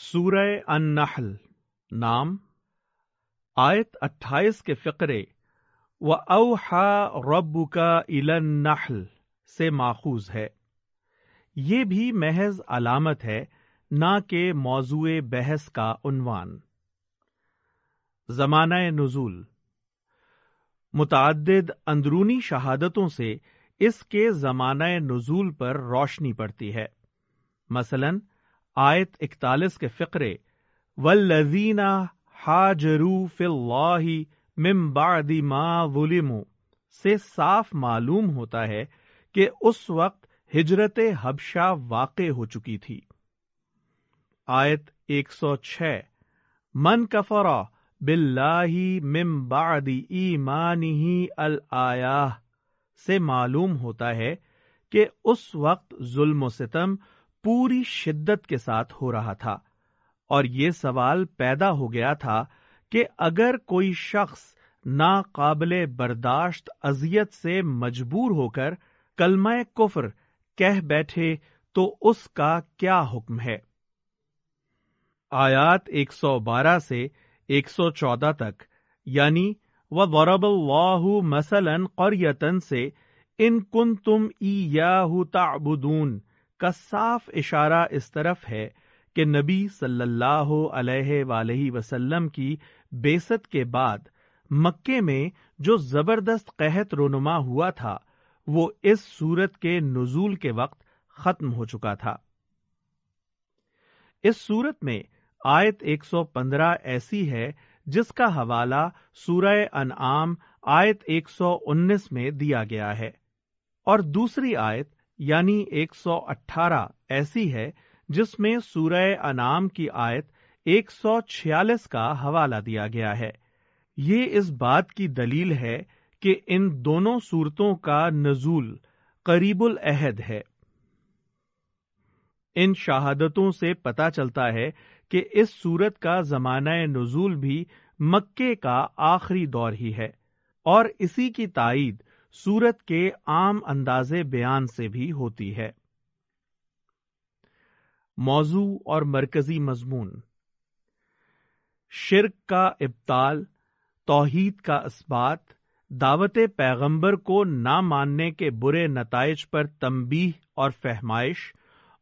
سورہ النحل، نام، آیت اٹھائیس کے فقرے و اوحا رب کا النحل سے ماخوذ ہے۔ یہ بھی محض علامت ہے، نہ کہ موضوع بحث کا عنوان۔ زمانہ نزول۔ متعدد اندرونی شہادتوں سے اس کے زمانہ نزول پر روشنی پڑتی ہے۔ مثلاً آیت اکتالیس کے فقرے ولزین حاجرو فی اللہ من بعد ما ظلموا۔ سے صاف معلوم ہوتا ہے کہ اس وقت ہجرت حبشہ واقع ہو چکی تھی۔ آیت ایک سو چھ، من کفرا باللہ من بعد ایمانہ الآیہ۔ سے معلوم ہوتا ہے کہ اس وقت ظلم و ستم پوری شدت کے ساتھ ہو رہا تھا اور یہ سوال پیدا ہو گیا تھا کہ اگر کوئی شخص ناقابل برداشت اذیت سے مجبور ہو کر کلمہ کفر کہہ بیٹھے تو اس کا کیا حکم ہے؟ آیات ایک سو بارہ سے ایک سو چودہ تک یعنی وہ ورب اللہ مثلاً قریتن سے ان کن تم ای یا تعبدون کا صاف اشارہ اس طرف ہے کہ نبی صلی اللہ علیہ ولیہ وسلم کی بیست کے بعد مکے میں جو زبردست قحط رونما ہوا تھا، وہ اس صورت کے نزول کے وقت ختم ہو چکا تھا۔ اس صورت میں آیت ایک سو پندرہ ایسی ہے جس کا حوالہ سورہ انعام آیت ایک سو انیس میں دیا گیا ہے۔ اور دوسری آیت یعنی ایک سو اٹھارہ ایسی ہے جس میں سورہ انعام کی آیت ایک سو چھیالیس کا حوالہ دیا گیا ہے۔ یہ اس بات کی دلیل ہے کہ ان دونوں صورتوں کا نزول قریب العہد ہے۔ ان شہادتوں سے پتا چلتا ہے کہ اس صورت کا زمانہ نزول بھی مکے کا آخری دور ہی ہے اور اسی کی تائید سورت کے عام انداز بیان سے بھی ہوتی ہے۔ موضوع اور مرکزی مضمون۔ شرک کا ابتال توحید کا اسبات دعوت پیغمبر کو نہ ماننے کے برے نتائج پر تمبی اور فہمائش،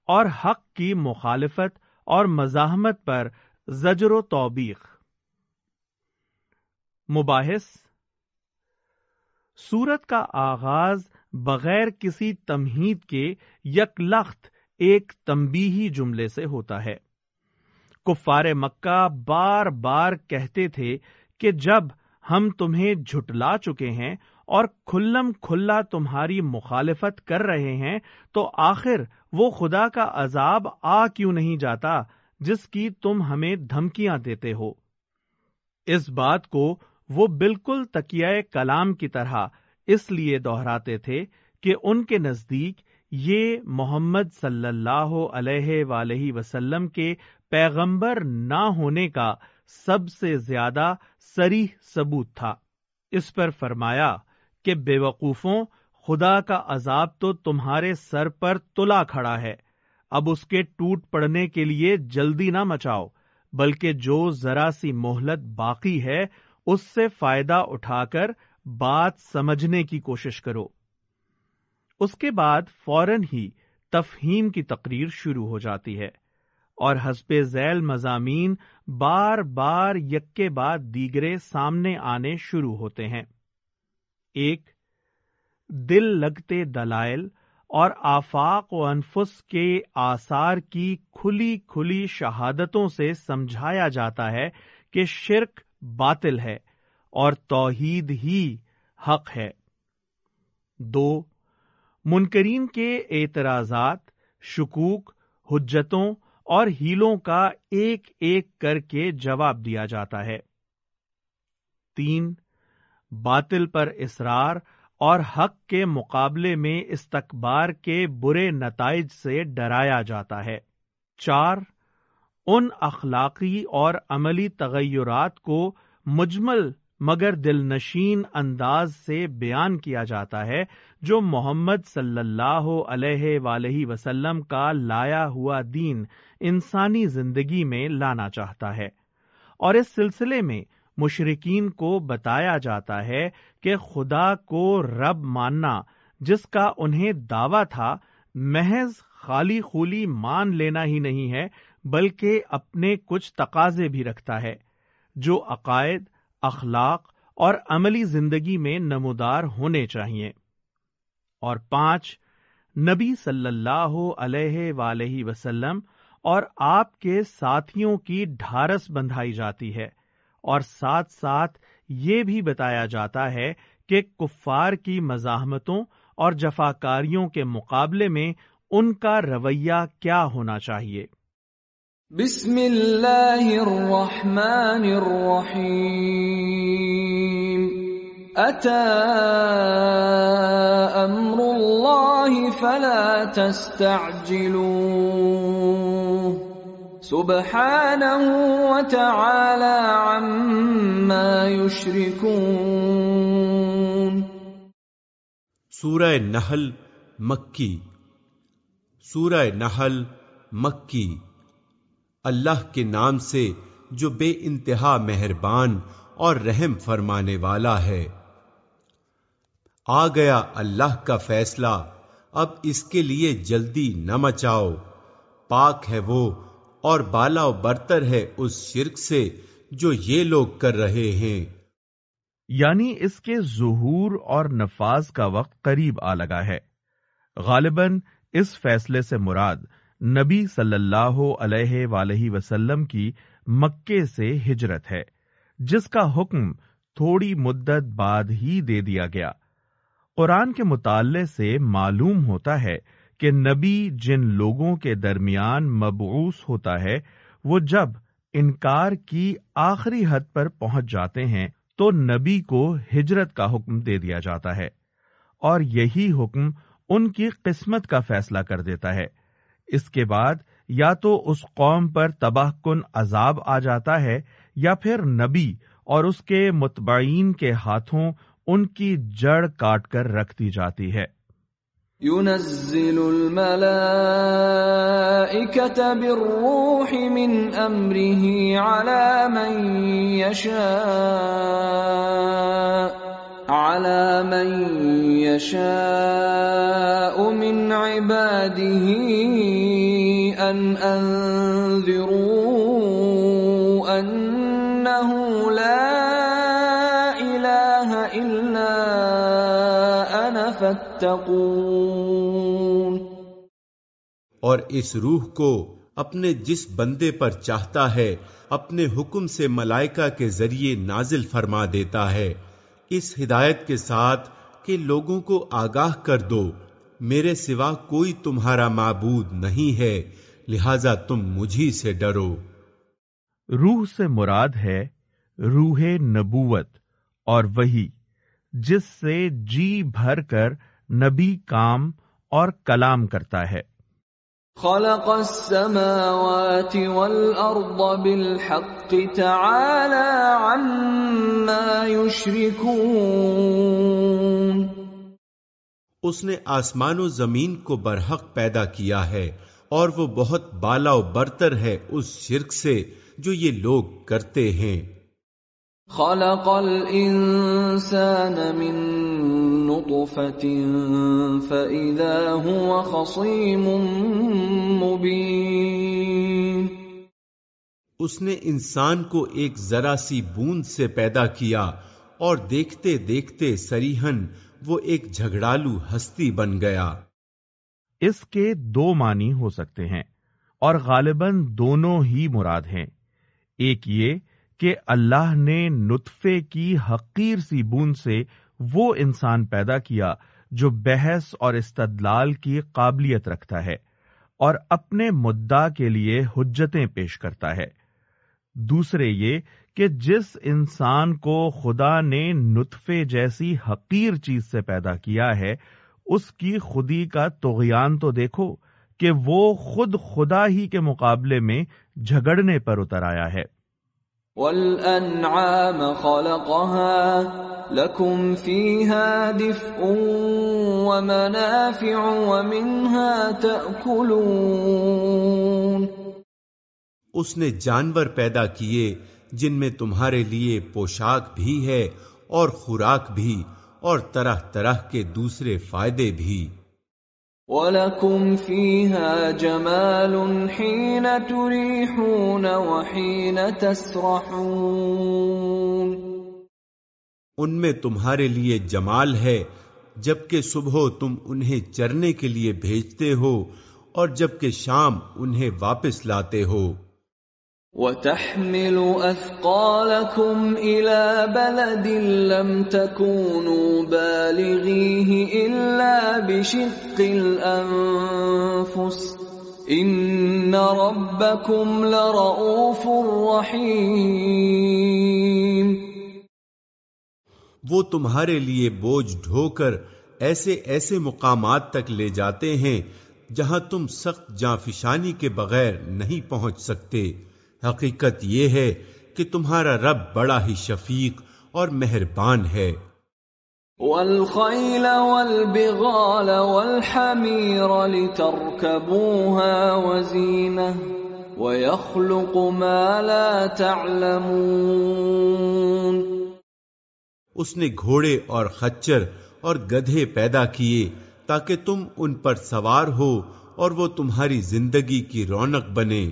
اور حق کی مخالفت اور مزاحمت پر زجر و توبیخ۔ مباحث۔ سورت کا آغاز بغیر کسی تمہید کے یک لخت ایک تمبی جملے سے ہوتا ہے۔ کفار مکہ بار بار کہتے تھے کہ جب ہم تمہیں جھٹلا چکے ہیں اور کھلم کھلا تمہاری مخالفت کر رہے ہیں، تو آخر وہ خدا کا عذاب آ کیوں نہیں جاتا جس کی تم ہمیں دھمکیاں دیتے ہو؟ اس بات کو وہ بالکل تکیہ کلام کی طرح اس لیے دوہراتے تھے کہ ان کے نزدیک یہ محمد صلی اللہ علیہ ولیہ وسلم کے پیغمبر نہ ہونے کا سب سے زیادہ سریح ثبوت تھا۔ اس پر فرمایا کہ بے وقوفوں، خدا کا عذاب تو تمہارے سر پر تلا کھڑا ہے۔ اب اس کے ٹوٹ پڑنے کے لیے جلدی نہ مچاؤ، بلکہ جو ذرا سی مہلت باقی ہے اس سے فائدہ اٹھا کر بات سمجھنے کی کوشش کرو۔ اس کے بعد فوراً ہی تفہیم کی تقریر شروع ہو جاتی ہے اور حسب ذیل مضامین بار بار یک کے بعد دیگرے سامنے آنے شروع ہوتے ہیں۔ ایک، دل لگتے دلائل اور آفاق و انفس کے آثار کی کھلی کھلی شہادتوں سے سمجھایا جاتا ہے کہ شرک باطل ہے اور توحید ہی حق ہے۔ دو، منکرین کے اعتراضات، شکوک، حجتوں اور ہیلوں کا ایک ایک کر کے جواب دیا جاتا ہے۔ تین، باطل پر اصرار اور حق کے مقابلے میں استقبار کے برے نتائج سے ڈرایا جاتا ہے۔ چار ان اخلاقی اور عملی تغیرات کو مجمل مگر دل نشین انداز سے بیان کیا جاتا ہے، جو محمد صلی اللہ علیہ ولیہ وسلم کا لایا ہوا دین انسانی زندگی میں لانا چاہتا ہے۔ اور اس سلسلے میں مشرقین کو بتایا جاتا ہے کہ خدا کو رب ماننا، جس کا انہیں دعویٰ تھا، محض خالی خولی مان لینا ہی نہیں ہے بلکہ اپنے کچھ تقاضے بھی رکھتا ہے، جو عقائد، اخلاق اور عملی زندگی میں نمودار ہونے چاہیے۔ اور پانچ، نبی صلی اللہ علیہ ولیہ وسلم اور آپ کے ساتھیوں کی ڈھارس بندھائی جاتی ہے۔ اور ساتھ ساتھ یہ بھی بتایا جاتا ہے کہ کفار کی مزاحمتوں اور جفاکاریوں کے مقابلے میں ان کا رویہ کیا ہونا چاہیے۔ بسم اللہ الرحمن الرحیم. اتا امر اللہ فلا تستعجلوه سبحانه وتعالى عما يشركون سورہ نحل مکی. سورہ نحل مکی. اللہ کے نام سے جو بے انتہا مہربان اور رحم فرمانے والا ہے۔ آ گیا اللہ کا فیصلہ، اب اس کے لیے جلدی نہ مچاؤ۔ پاک ہے وہ اور بالا و برتر ہے اس شرک سے جو یہ لوگ کر رہے ہیں۔ یعنی اس کے ظہور اور نفاذ کا وقت قریب آ لگا ہے۔ غالباً اس فیصلے سے مراد نبی صلی اللہ علیہ ولیہ وسلم کی مکے سے ہجرت ہے، جس کا حکم تھوڑی مدت بعد ہی دے دیا گیا۔ قرآن کے مطالعے سے معلوم ہوتا ہے کہ نبی جن لوگوں کے درمیان مبعوث ہوتا ہے، وہ جب انکار کی آخری حد پر پہنچ جاتے ہیں، تو نبی کو ہجرت کا حکم دے دیا جاتا ہے اور یہی حکم ان کی قسمت کا فیصلہ کر دیتا ہے۔ اس کے بعد یا تو اس قوم پر تباہ کن عذاب آ جاتا ہے یا پھر نبی اور اس کے متبعین کے ہاتھوں ان کی جڑ کاٹ کر رکھ دی جاتی ہے۔ ينزل بالروح من على من على من يشاء من عباده ان انذروا انه لا اله الا انا فاتقون۔ اور اس روح کو اپنے جس بندے پر چاہتا ہے، اپنے حکم سے ملائکہ کے ذریعے نازل فرما دیتا ہے۔ اس ہدایت کے ساتھ کہ لوگوں کو آگاہ کر دو۔ میرے سوا کوئی تمہارا معبود نہیں ہے، لہذا تم مجھی سے ڈرو۔ روح سے مراد ہے روح نبوت، اور وہی جس سے جی بھر کر نبی کام اور کلام کرتا ہے۔ خلق السماوات والارض بالحق تعالى عما يشركون. اس نے آسمان و زمین کو برحق پیدا کیا ہے اور وہ بہت بالا و برتر ہے اس شرک سے جو یہ لوگ کرتے ہیں۔ خلق الانسان من فإذا هو خصيم مبين اس نے انسان کو ایک ذرا سی بوند سے پیدا کیا اور دیکھتے دیکھتے سریحن وہ ایک جھگڑالو ہستی بن گیا۔ اس کے دو معنی ہو سکتے ہیں اور غالباً دونوں ہی مراد ہیں۔ ایک یہ کہ اللہ نے نطفے کی حقیر سی بوند سے وہ انسان پیدا کیا جو بحث اور استدلال کی قابلیت رکھتا ہے اور اپنے مدعا کے لیے حجتیں پیش کرتا ہے۔ دوسرے یہ کہ جس انسان کو خدا نے نطفے جیسی حقیر چیز سے پیدا کیا ہے، اس کی خودی کا تغیان تو دیکھو کہ وہ خود خدا ہی کے مقابلے میں جھگڑنے پر اتر آیا ہے۔ والأنعام خلقها، لكم فيها دفء ومنافع ومنها تأكلون۔ اس نے جانور پیدا کیے، جن میں تمہارے لیے پوشاک بھی ہے اور خوراک بھی اور طرح طرح کے دوسرے فائدے بھی۔ وَلَكُمْ فِيهَا جَمَالٌ حِينَ تُرِيحُونَ وَحِينَ تَسْرَحُونَ ان میں تمہارے لیے جمال ہے، جبکہ صبح تم انہیں چرنے کے لیے بھیجتے ہو اور جبکہ شام انہیں واپس لاتے ہو۔ وَتَحْمِلُ أَثْقَالَكُمْ إِلَى بَلَدٍ لَمْ تَكُونُوا بَالِغِيهِ إِلَّا بِشِقِّ الْأَنفُسِ. إِنَّ رَبَّكُمْ لَرَؤُوفٌ رَحِيمٌ. وہ تمہارے لیے بوجھ ڈھو کر ایسے ایسے مقامات تک لے جاتے ہیں جہاں تم سخت جانفشانی کے بغیر نہیں پہنچ سکتے۔ حقیقت یہ ہے کہ تمہارا رب بڑا ہی شفیق اور مہربان ہے۔ والخيل والبغال والحمير لتركبوها وزينة ويخلق ما لا تعلمون۔ اس نے گھوڑے اور خچر اور گدھے پیدا کیے تاکہ تم ان پر سوار ہو اور وہ تمہاری زندگی کی رونق بنے۔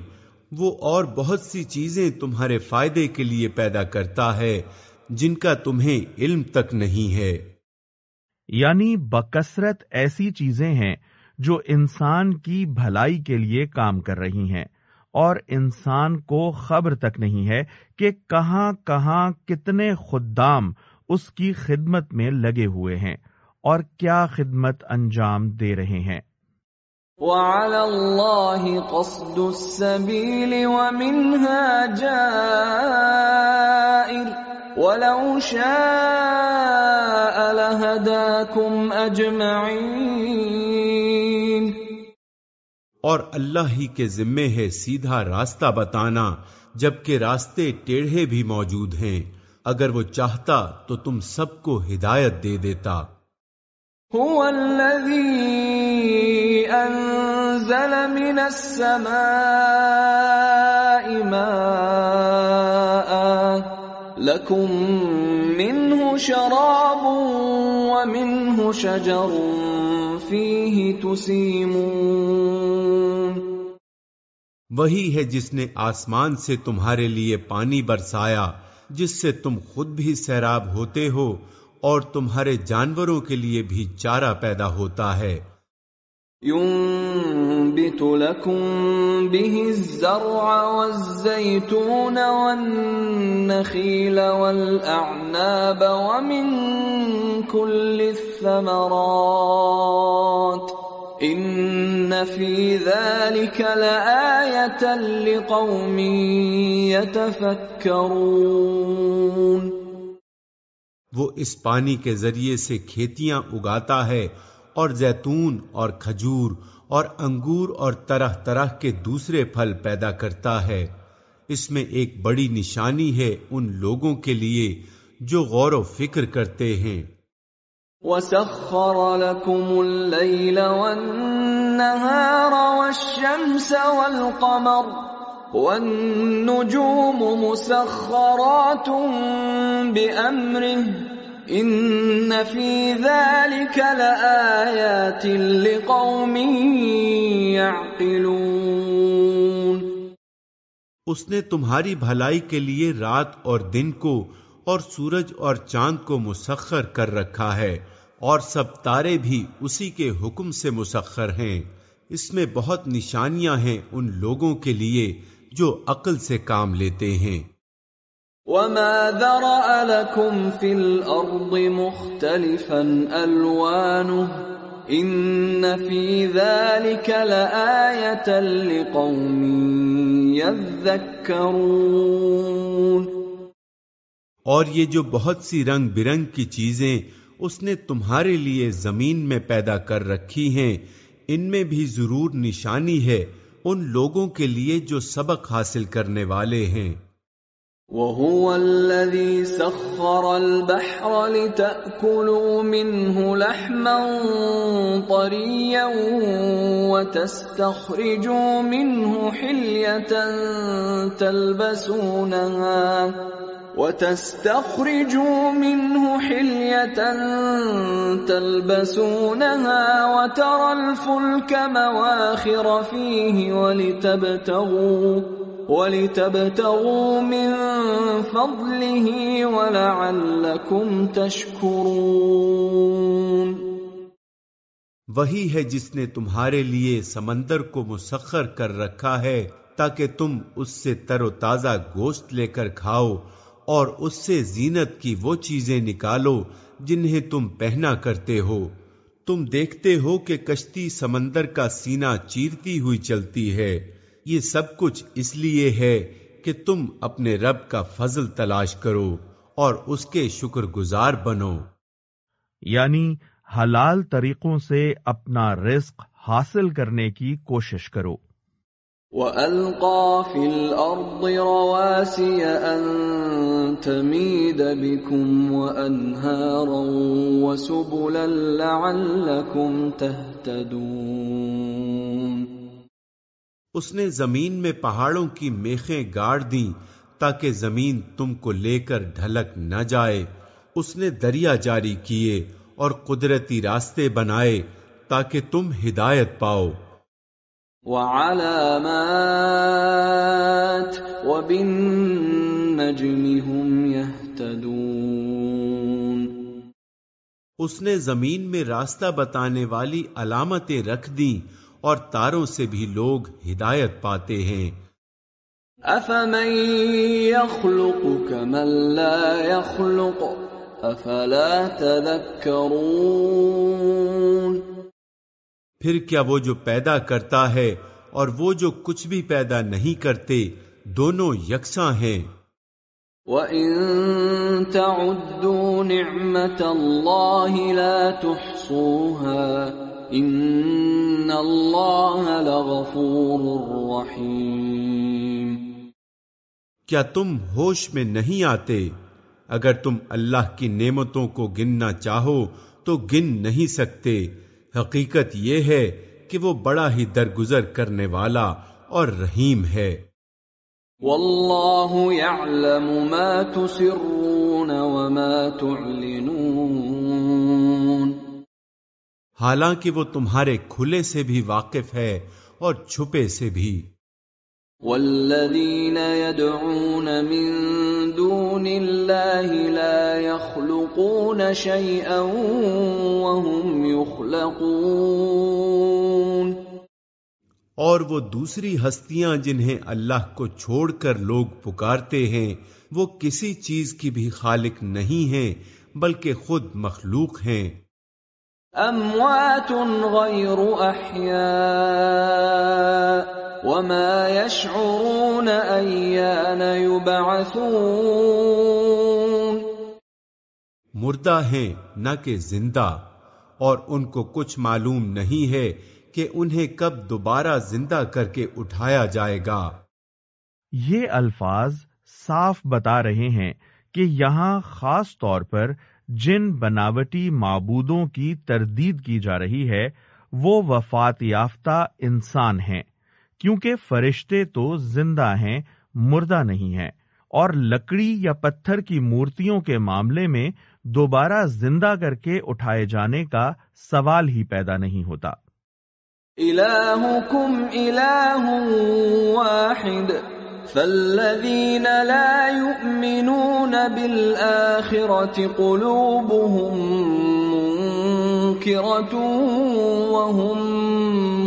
وہ اور بہت سی چیزیں تمہارے فائدے کے لیے پیدا کرتا ہے، جن کا تمہیں علم تک نہیں ہے۔ یعنی بکثرت ایسی چیزیں ہیں جو انسان کی بھلائی کے لیے کام کر رہی ہیں، اور انسان کو خبر تک نہیں ہے کہ کہاں کہاں کتنے خدام اس کی خدمت میں لگے ہوئے ہیں اور کیا خدمت انجام دے رہے ہیں۔ وعلى الله قصد السبيل ومنها جائر. ولو شاء لهداكم أجمعين. اور اللہ ہی کے ذمے ہے سیدھا راستہ بتانا، جبکہ راستے ٹیڑھے بھی موجود ہیں۔ اگر وہ چاہتا تو تم سب کو ہدایت دے دیتا۔ هو الذي انزل من السماء ماء لكم منه شراب ومنه شجر فيه تسيمون وہی ہے جس نے آسمان سے تمہارے لیے پانی برسایا، جس سے تم خود بھی سیراب ہوتے ہو اور تمہارے جانوروں کے لیے بھی چارہ پیدا ہوتا ہے۔ ينبت لكم به الزرع والزيتون والنخيل والأعناب ومن كل الثمرات إن في ذلك لآية لقوم يتفكرون۔ وہ اس پانی کے ذریعے سے کھیتیاں اگاتا ہے اور زیتون اور کھجور اور انگور اور طرح طرح کے دوسرے پھل پیدا کرتا ہے۔ اس میں ایک بڑی نشانی ہے ان لوگوں کے لیے جو غور و فکر کرتے ہیں۔ وسخر لكم الليل والنهار والشمس والقمر والنجوم مسخرات بأمره. ان في ذلك لآيات لقوم يعقلون. اس نے تمہاری بھلائی کے لیے رات اور دن کو اور سورج اور چاند کو مسخر کر رکھا ہے اور سب تارے بھی اسی کے حکم سے مسخر ہیں۔ اس میں بہت نشانیاں ہیں ان لوگوں کے لیے جو عقل سے کام لیتے ہیں۔ وما ذرأ لكم في الأرض مختلفا ألوانه إن في ذلك لآية لقوم يذكرون۔ اور یہ جو بہت سی رنگ برنگ کی چیزیں اس نے تمہارے لیے زمین میں پیدا کر رکھی ہیں ان میں بھی ضرور نشانی ہے۔ ان لوگوں کے لیے جو سبق حاصل کرنے والے ہیں۔ وَهُوَ الَّذِي سَخَّرَ الْبَحْرَ لِتَأْكُلُوا مِنْهُ لَحْمًا طَرِيًّا وَتَسْتَخْرِجُوا مِنْهُ حِلْيَةً تَلْبَسُونَهَا وتستخرجوا منه حلية تلبسونها وترى الفلك مواخر فيه ولتبتغوا وَلِتَبْتَغُوا مِن فَضْلِهِ وَلَعَلَّكُمْ تَشْكُرُونَ. وہی ہے جس نے تمہارے لیے سمندر کو مسخر کر رکھا ہے تاکہ تم اس سے تر و تازہ گوشت لے کر کھاؤ اور اس سے زینت کی وہ چیزیں نکالو جنہیں تم پہنا کرتے ہو۔ تم دیکھتے ہو کہ کشتی سمندر کا سینہ چیرتی ہوئی چلتی ہے۔ یہ سب کچھ اس لیے ہے کہ تم اپنے رب کا فضل تلاش کرو اور اس کے شکر گزار بنو۔ یعنی حلال طریقوں سے اپنا رزق حاصل کرنے کی کوشش کرو۔ وَأَلْقَى فِي الْأَرْضِ رَوَاسِيَ أَن تَمِيدَ بِكُمْ وَأَنْهَارًا وَسُبُلًا لَعَلَّكُمْ تَهْتَدُونَ اس نے زمین میں پہاڑوں کی میخیں گاڑ دیں تاکہ زمین تم کو لے کر ڈھلک نہ جائے۔ اس نے دریا جاری کیے اور قدرتی راستے بنائے تاکہ تم ہدایت پاؤ۔ اس نے زمین میں راستہ بتانے والی علامتیں رکھ دیں اور تاروں سے بھی لوگ ہدایت پاتے ہیں۔ افمن يخلق كمن لا يخلق افلا تذكرون پھر کیا وہ جو پیدا کرتا ہے اور وہ جو کچھ بھی پیدا نہیں کرتے دونوں یکساں ہیں۔ وَإِن تَعُدُّوا نِعْمَةَ اللَّهِ لَا تُحْصُوهَا ان اللہ لغفور رحیم کیا تم ہوش میں نہیں آتے؟ اگر تم اللہ کی نعمتوں کو گننا چاہو تو گن نہیں سکتے۔ حقیقت یہ ہے کہ وہ بڑا ہی درگزر کرنے والا اور رحیم ہے۔ واللہ يعلم ما تسرون وما تعلنون۔ حالانکہ وہ تمہارے کھلے سے بھی واقف ہے اور چھپے سے بھی۔ والذین يدعون من دون اللہ لا يخلقون شيئا وهم يخلقون اور وہ دوسری ہستیاں جنہیں اللہ کو چھوڑ کر لوگ پکارتے ہیں وہ کسی چیز کی بھی خالق نہیں ہیں بلکہ خود مخلوق ہیں۔ اموات غیر احیاء۔ وما يشعرون ایان یبعثون مردہ ہیں نہ کہ زندہ اور ان کو کچھ معلوم نہیں ہے کہ انہیں کب دوبارہ زندہ کر کے اٹھایا جائے گا۔ یہ الفاظ صاف بتا رہے ہیں کہ یہاں خاص طور پر جن بناوٹی معبودوں کی تردید کی جا رہی ہے وہ وفات یافتہ انسان ہیں۔ کیونکہ فرشتے تو زندہ ہیں، مردہ نہیں ہیں۔ اور لکڑی یا پتھر کی مورتیوں کے معاملے میں دوبارہ زندہ کر کے اٹھائے جانے کا سوال ہی پیدا نہیں ہوتا۔ الہکم الہ واحد فالذین لا يؤمنون بالآخرة قلوبهم منكرة وهم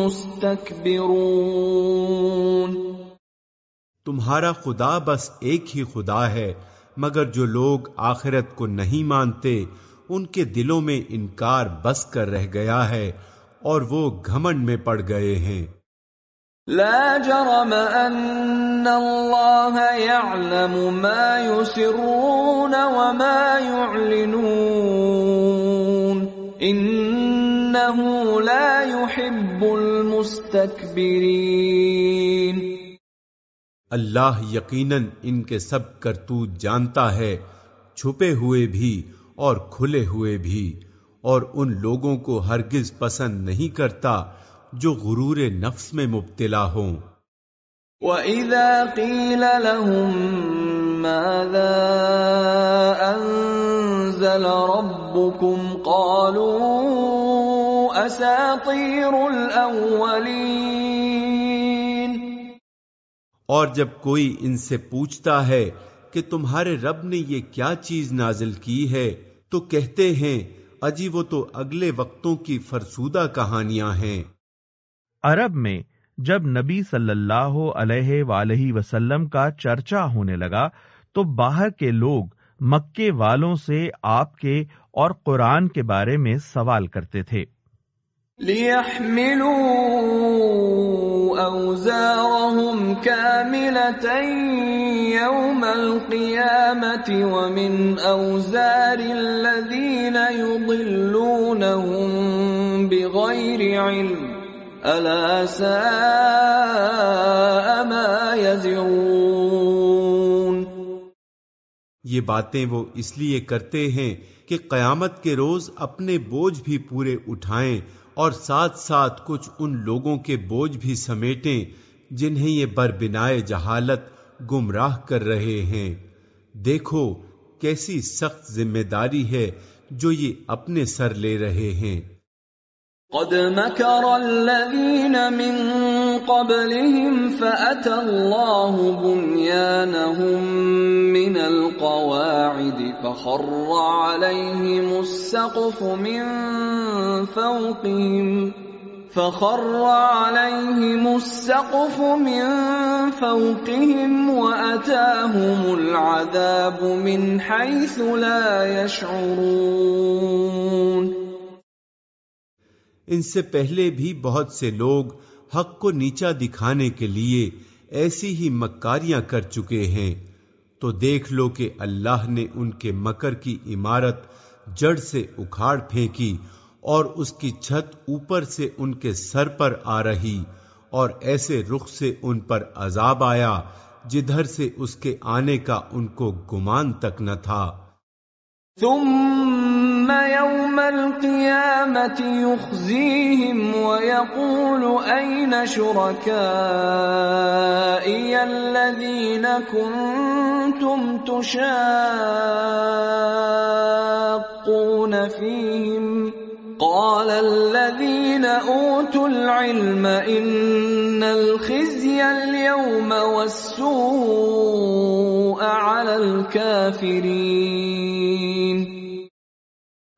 مستكبرون۔ تمہارا خدا بس ایک ہی خدا ہے مگر جو لوگ آخرت کو نہیں مانتے ان کے دلوں میں انکار بس کر رہ گیا ہے اور وہ گھمنڈ میں پڑ گئے ہیں۔ لا جرم ان اللہ يعلم ما يسرون وما يعلنون انه لا يحب المستكبرين. اللہ یقیناً ان کے سب کرتوت جانتا ہے چھپے ہوئے بھی اور کھلے ہوئے بھی اور ان لوگوں کو ہرگز پسند نہیں کرتا جو غرور نفس میں مبتلا ہوں۔ وَإِذَا قِيلَ لَهُم مَاذَا أَنزَلَ رَبُّكُمْ قَالُوا أَسَاطِيرُ الْأَوَّلِينَ۔ اور جب کوئی ان سے پوچھتا ہے کہ تمہارے رب نے یہ کیا چیز نازل کی ہے تو کہتے ہیں اجی وہ تو اگلے وقتوں کی فرسودہ کہانیاں ہیں۔ عرب میں جب نبی صلی اللہ علیہ وآلہ وسلم کا چرچا ہونے لگا تو باہر کے لوگ مکے والوں سے آپ کے اور قرآن کے بارے میں سوال کرتے تھے۔ أَوْزَارَهُمْ كَامِلَةً يَوْمَ الْقِيَامَةِ وَمِنْ أَوْزَارِ الَّذِينَ يُضِلُّونَهُمْ بِغَيْرِ عِلْمٍ أَلَا سَاءَ مَا يَزِرُونَ یہ باتیں وہ اس لیے کرتے ہیں کہ قیامت کے روز اپنے بوجھ بھی پورے اٹھائیں اور ساتھ ساتھ کچھ ان لوگوں کے بوجھ بھی سمیٹیں جنہیں یہ بربنائے جہالت گمراہ کر رہے ہیں۔ دیکھو کیسی سخت ذمہ داری ہے جو یہ اپنے سر لے رہے ہیں۔ قد مكر الذين من قبلهم فأتى الله بنيانهم من القواعد فخر عليهم السقف من فوقهم فخر عليهم السقف من فوقهم وأتاهم العذاب من حيث لا يشعرون ان سے پہلے بھی بہت سے لوگ حق کو نیچا دکھانے کے لیے ایسی ہی مکاریاں کر چکے ہیں۔ تو دیکھ لو کہ اللہ نے ان کے مکر کی عمارت جڑ سے اکھاڑ پھینکی اور اس کی چھت اوپر سے ان کے سر پر آ رہی اور ایسے رخ سے ان پر عذاب آیا جدھر سے اس کے آنے کا ان کو گمان تک نہ تھا۔ ثم يوم القيامة يخزيهم ويقول أين شركائي الذين كنتم تشاقون فيهم قال الذين أوتوا العلم إن الخزي اليوم والسوء على الكافرين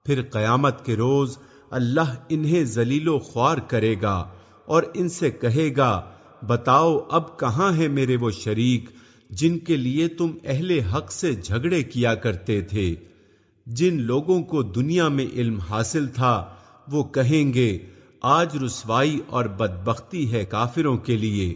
پھر قیامت کے روز اللہ انہیں ذلیل و خوار کرے گا اور ان سے کہے گا، بتاؤ اب کہاں ہے میرے وہ شریک جن کے لیے تم اہل حق سے جھگڑے کیا کرتے تھے؟ جن لوگوں کو دنیا میں علم حاصل تھا، وہ کہیں گے، آج رسوائی اور بدبختی ہے کافروں کے لیے۔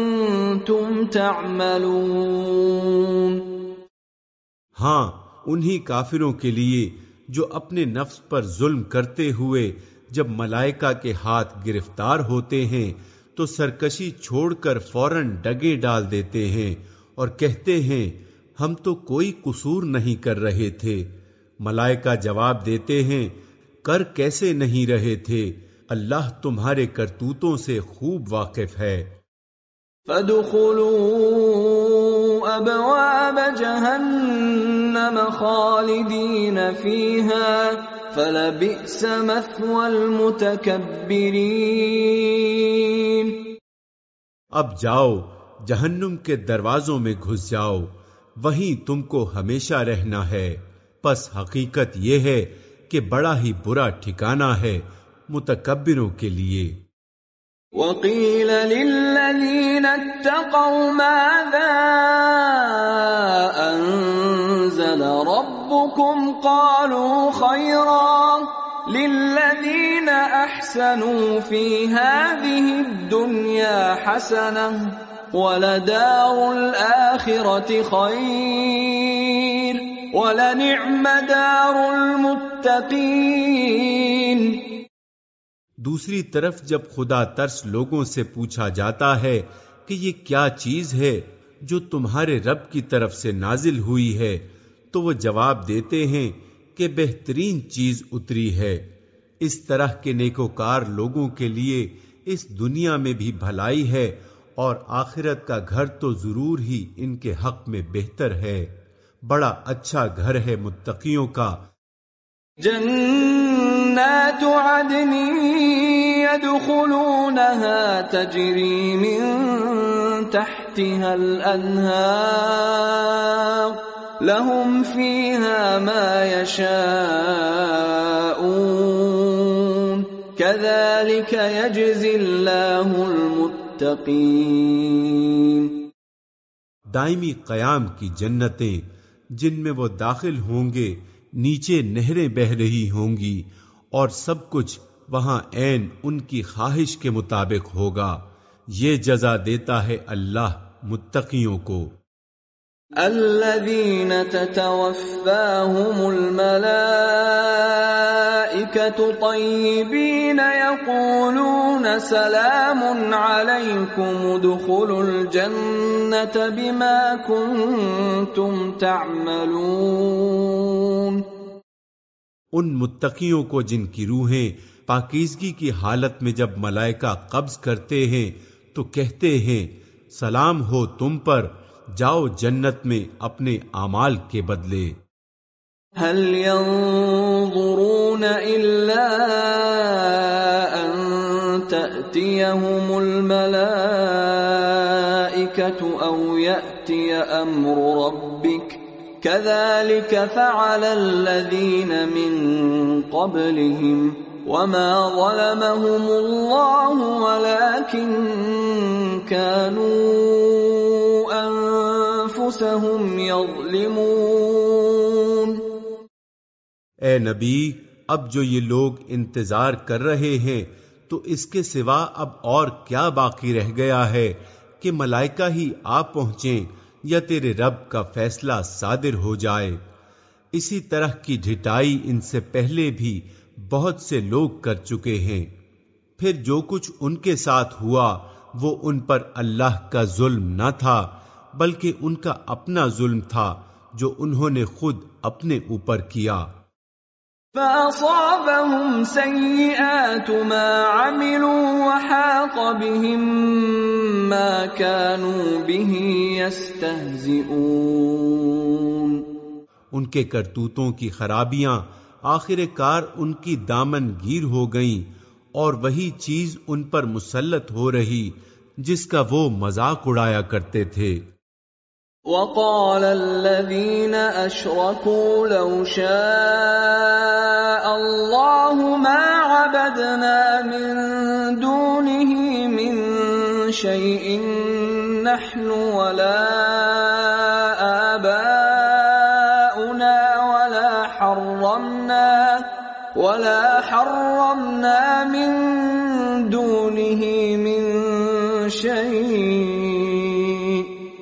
تعملون ہاں انہی کافروں کے لیے جو اپنے نفس پر ظلم کرتے ہوئے جب ملائکہ کے ہاتھ گرفتار ہوتے ہیں، تو سرکشی چھوڑ کر فوراً ڈگے ڈال دیتے ہیں اور کہتے ہیں، ہم تو کوئی قصور نہیں کر رہے تھے۔ ملائکہ جواب دیتے ہیں، کر کیسے نہیں رہے تھے؟ اللہ تمہارے کرتوتوں سے خوب واقف ہے۔ فادخلوا ابواب جهنم خالدين فيها فلبئس مثوى المتكبرين. اب جاؤ، جہنم کے دروازوں میں گھس جاؤ، وہیں تم کو ہمیشہ رہنا ہے۔ پس حقیقت یہ ہے کہ بڑا ہی برا ٹھکانہ ہے متکبروں کے لیے۔ وقيل للذين اتقوا ماذا أنزل انزل ربكم قالوا خيرا للذين احسنوا في هذه الدنيا حسنه ولدار الاخره خير ولنعم دار المتقين دوسری طرف جب خدا ترس لوگوں سے پوچھا جاتا ہے کہ یہ کیا چیز ہے جو تمہارے رب کی طرف سے نازل ہوئی ہے، تو وہ جواب دیتے ہیں کہ بہترین چیز اتری ہے۔ اس طرح کے نیکوکار لوگوں کے لیے اس دنیا میں بھی بھلائی ہے اور آخرت کا گھر تو ضرور ہی ان کے حق میں بہتر ہے۔ بڑا اچھا گھر ہے متقیوں کا۔ جنات عدن يدخلونها تجري من تحتها الأنهار لهم فيها ما يشاءون كذلك يجزي الله المتقين دائمی قیام کی جنتیں جن میں وہ داخل ہوں گے، نیچے نہریں بہ رہی ہوں گی اور سب کچھ وہاں عین ان کی خواہش کے مطابق ہوگا۔ یہ جزا دیتا ہے اللہ متقیوں کو۔ الذين تتوفاهم الملائكة طيبين يقولون سلام عليكم ادخلوا الجنة بما كنتم تعملون۔ ان متقیوں کو جن کی روحیں پاکیزگی کی حالت میں جب ملائکہ قبض کرتے ہیں تو کہتے ہیں، سلام ہو تم پر، جاؤ جنت میں اپنے اعمال کے بدلے۔ هل ينظرون إلا أن تأتيهم الملائكة أو يأتي أمر ربك كذلك فعل الذين من قبلهم وما ظلمهم الله ولكن كانوا أنفسهم يظلمون. اے نبی، اب جو یہ لوگ انتظار کر رہے ہیں، تو اس کے سوا اب اور کیا باقی رہ گیا ہے کہ ملائکہ ہی آ پہنچیں یا تیرے رب کا فیصلہ صادر ہو جائے۔ اسی طرح کی ڈھٹائی ان سے پہلے بھی بہت سے لوگ کر چکے ہیں۔ پھر جو کچھ ان کے ساتھ ہوا، وہ ان پر اللہ کا ظلم نہ تھا، بلکہ ان کا اپنا ظلم تھا، جو انہوں نے خود اپنے اوپر کیا۔ فأصابهم سيئات ما عملوا وحاق بهم ما كانوا به يستهزئون ان کے کرتوتوں کی خرابیاں آخر کار ان کی دامن گیر ہو گئیں اور وہی چیز ان پر مسلط ہو رہی جس کا وہ مذاق اڑایا کرتے تھے۔ وقال الذين أشركوا لو شاء الله ما عبدنا من دونه من شيء نحن ولا آباؤنا ولا حرمنا ولا حرمنا من دونه من شيء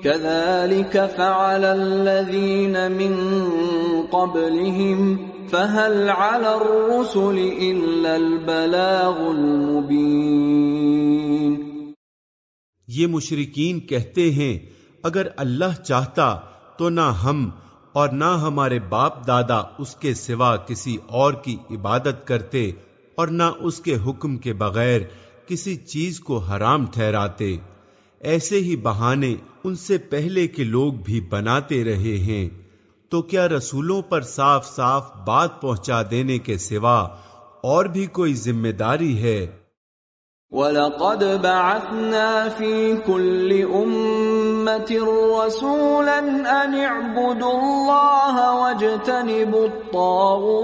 كذلك فعل الذين من قبلهم، فهل على الرسل إلا البلاغ المبين؟ یہ مشرقین کہتے ہیں، اگر اللہ چاہتا تو نہ ہم اور نہ ہمارے باپ دادا اس کے سوا کسی اور کی عبادت کرتے اور نہ اس کے حکم کے بغیر کسی چیز کو حرام ٹھہراتے۔ ایسے ہی بہانے ان سے پہلے کے لوگ بھی بناتے رہے ہیں۔ تو کیا رسولوں پر صاف صاف بات پہنچا دینے کے سوا اور بھی کوئی ذمہ داری ہے؟ وَلَقَدْ بَعَثْنَا فِي كُلِّ أُمَّةٍ رَّسُولًا أَنِ اعْبُدُوا اللَّهَ وَاجْتَنِبُوا الطَّاغُوتَ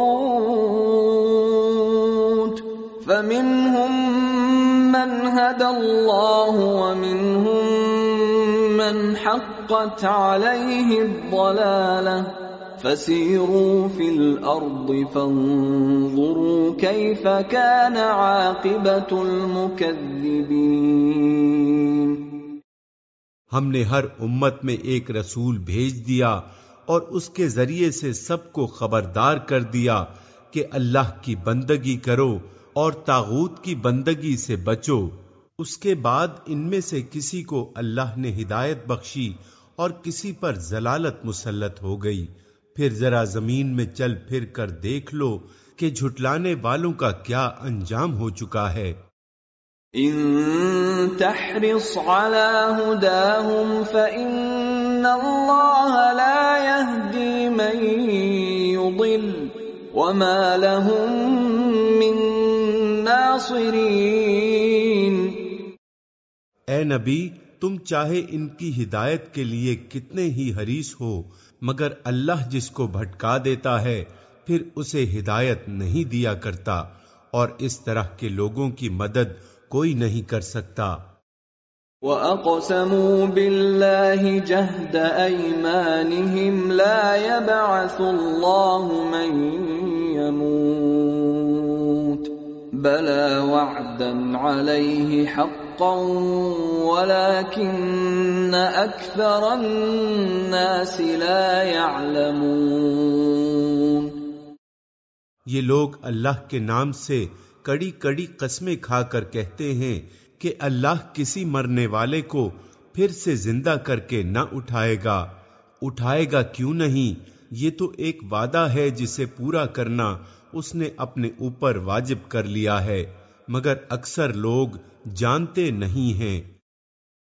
فَمِنْهُم مَّنْ هَدَى اللَّهُ وَمِنْهُم مَّنْ حَقَّتْ عَلَيْهِ الضَّلَالَةُ فسيروا في الأرض فانظروا كيف كان عاقبة المكذبين ہم نے ہر امت میں ایک رسول بھیج دیا اور اس کے ذریعے سے سب کو خبردار کر دیا کہ اللہ کی بندگی کرو اور تاغوت کی بندگی سے بچو۔ اس کے بعد ان میں سے کسی کو اللہ نے ہدایت بخشی اور کسی پر ضلالت مسلط ہو گئی۔ پھر ذرا زمین میں چل پھر کر دیکھ لو کہ جھٹلانے والوں کا کیا انجام ہو چکا ہے۔ ان تحرص على هداهم فإن الله لا يهدي من يضل وما لهم من ناصرين اے نبی تم چاہے ان کی ہدایت کے لیے کتنے ہی حریص ہو مگر اللہ جس کو بھٹکا دیتا ہے پھر اسے ہدایت نہیں دیا کرتا اور اس طرح کے لوگوں کی مدد کوئی نہیں کر سکتا۔ وَأَقْسَمُوا بِاللَّهِ جَهْدَ أَيْمَانِهِمْ لَا يَبْعَثُ اللَّهُ مَن يَمُوتُ بَلَى وَعْدًا عَلَيْهِ حَقًّا وَلَكِنَّ أَكْثَرَ النَّاسِ لَا يَعْلَمُونَ یہ لوگ اللہ کے نام سے کڑی کڑی قسمیں کھا کر کہتے ہیں کہ اللہ کسی مرنے والے کو پھر سے زندہ کر کے نہ اٹھائے گا۔ اٹھائے گا کیوں نہیں؟ یہ تو ایک وعدہ ہے جسے پورا کرنا اس نے اپنے اوپر واجب کر لیا ہے مگر اکثر لوگ جانتے نہیں ہیں۔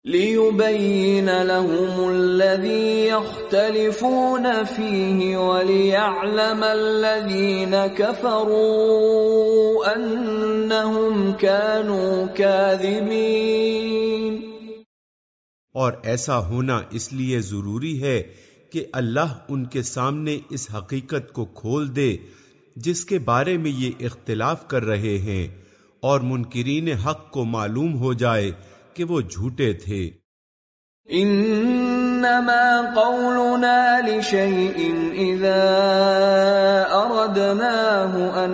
لِيُبَيِّنَ لَهُمُ الَّذِي يَخْتَلِفُونَ فِيهِ وَلِيَعْلَمَ الَّذِينَ كَفَرُوا أَنَّهُمْ كَانُوا كَاذِبِينَ۔ اور ایسا ہونا اس لیے ضروری ہے کہ اللہ ان کے سامنے اس حقیقت کو کھول دے جس کے بارے میں یہ اختلاف کر رہے ہیں اور منکرین حق کو معلوم ہو جائے کہ وہ جھوٹے تھے۔ انما قولنا لشيء اذا اردناه ان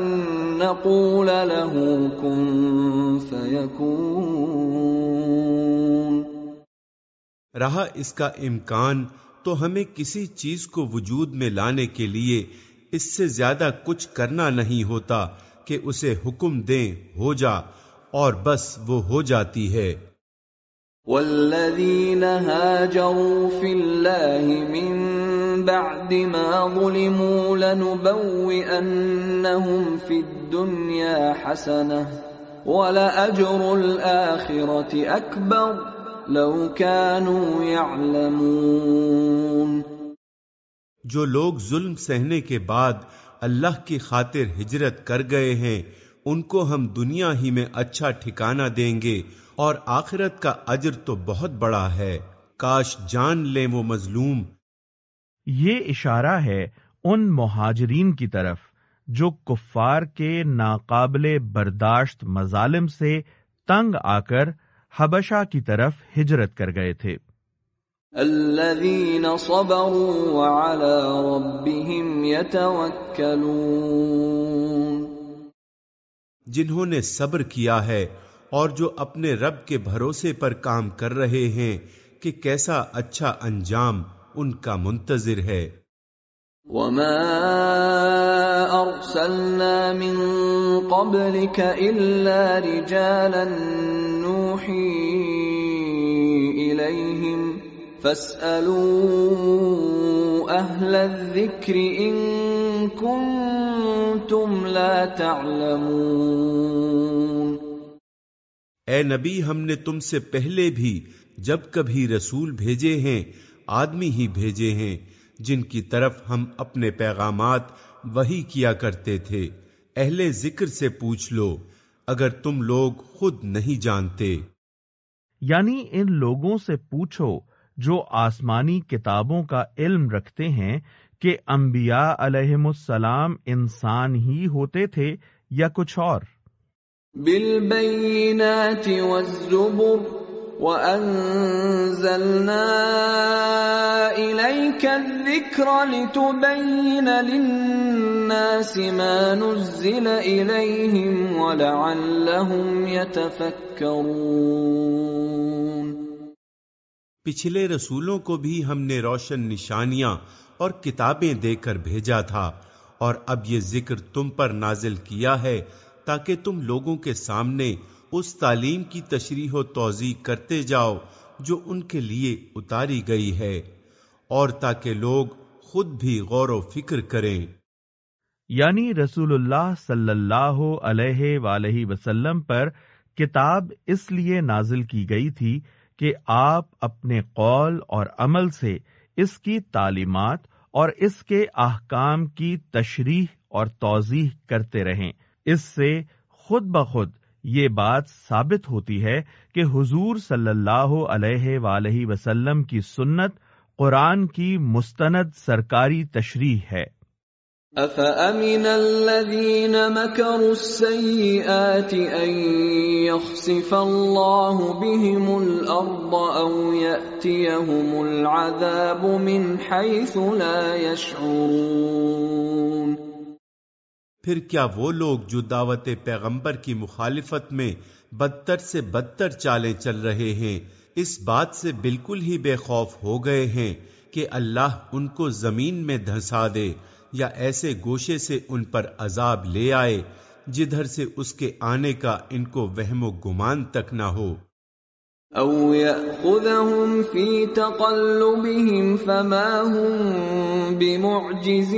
نقول له كن فيكون رہا اس کا امکان تو ہمیں کسی چیز کو وجود میں لانے کے لیے اس سے زیادہ کچھ کرنا نہیں ہوتا کہ اسے حکم دیں، ہو جا، اور بس وہ ہو جاتی ہے۔ والذين هاجروا في الله من بعد ما ظلموا لنبوئنهم في الدنيا حسنة ولأجر الآخرة أكبر۔ لو كانوا يعلمون۔ جو لوگ ظلم سہنے کے بعد اللہ کی خاطر ہجرت کر گئے ہیں ان کو ہم دنیا ہی میں اچھا ٹھکانہ دیں گے اور آخرت کا اجر تو بہت بڑا ہے۔ کاش جان لیں وہ مظلوم۔ یہ اشارہ ہے ان مہاجرین کی طرف جو کفار کے ناقابل برداشت مظالم سے تنگ آ کر حبشہ کی طرف ہجرت کر گئے تھے۔ الذين صبروا وعلى ربهم يتوكلون جنہوں نے صبر کیا ہے اور جو اپنے رب کے بھروسے پر کام کر رہے ہیں کہ کیسا اچھا انجام ان کا منتظر ہے۔ وما ارسلنا من قبلك الا رجالا نوحي اليهم فاسالوا اهل الذكر ان كنتم لا تعلمون اے نبی، ہم نے تم سے پہلے بھی جب کبھی رسول بھیجے ہیں، آدمی ہی بھیجے ہیں، جن کی طرف ہم اپنے پیغامات وہی کیا کرتے تھے۔ اہل ذکر سے پوچھ لو، اگر تم لوگ خود نہیں جانتے۔ یعنی ان لوگوں سے پوچھو جو آسمانی کتابوں کا علم رکھتے ہیں کہ انبیاء علیہم السلام انسان ہی ہوتے تھے یا کچھ اور۔ بالبينات والزبر وَأَنزَلْنَا إِلَيْكَ الذِّكْرَ لِتُبَيِّنَ لِلنَّاسِ مَا نُزِّلَ إِلَيْهِمْ وَلَعَلَّهُمْ يَتَفَكَّرُونَ پچھلے رسولوں کو بھی ہم نے روشن نشانیاں اور کتابیں دے کر بھیجا تھا، اور اب یہ ذکر تم پر نازل کیا ہے تاکہ تم لوگوں کے سامنے اس تعلیم کی تشریح و توضیح کرتے جاؤ جو ان کے لیے اتاری گئی ہے، اور تاکہ لوگ خود بھی غور و فکر کریں۔ یعنی رسول اللہ صلی اللہ علیہ وآلہ وسلم پر کتاب اس لیے نازل کی گئی تھی کہ آپ اپنے قول اور عمل سے اس کی تعلیمات اور اس کے احکام کی تشریح اور توضیح کرتے رہیں۔ اس سے خود بخود یہ بات ثابت ہوتی ہے کہ حضور صلی اللہ علیہ وآلہ وسلم کی سنت قرآن کی مستند سرکاری تشریح ہے۔ أَفَأَمِنَ الَّذِينَ مَكَرُوا السَّيِّئَاتِ أَن يَخْسِفَ اللَّهُ بِهِمُ الْأَرْضَ أَوْ يَأْتِيَهُمُ الْعَذَابُ مِنْ حَيْثُ لَا يَشْعُرُونَ پھر کیا وہ لوگ جو دعوت پیغمبر کی مخالفت میں بدتر سے بدتر چالیں چل رہے ہیں، اس بات سے بالکل ہی بے خوف ہو گئے ہیں کہ اللہ ان کو زمین میں دھسا دے یا ایسے گوشے سے ان پر عذاب لے آئے جدھر سے اس کے آنے کا ان کو وہم و گمان تک نہ ہو۔ او يأخذهم في تقلبهم فما هم بمعجزين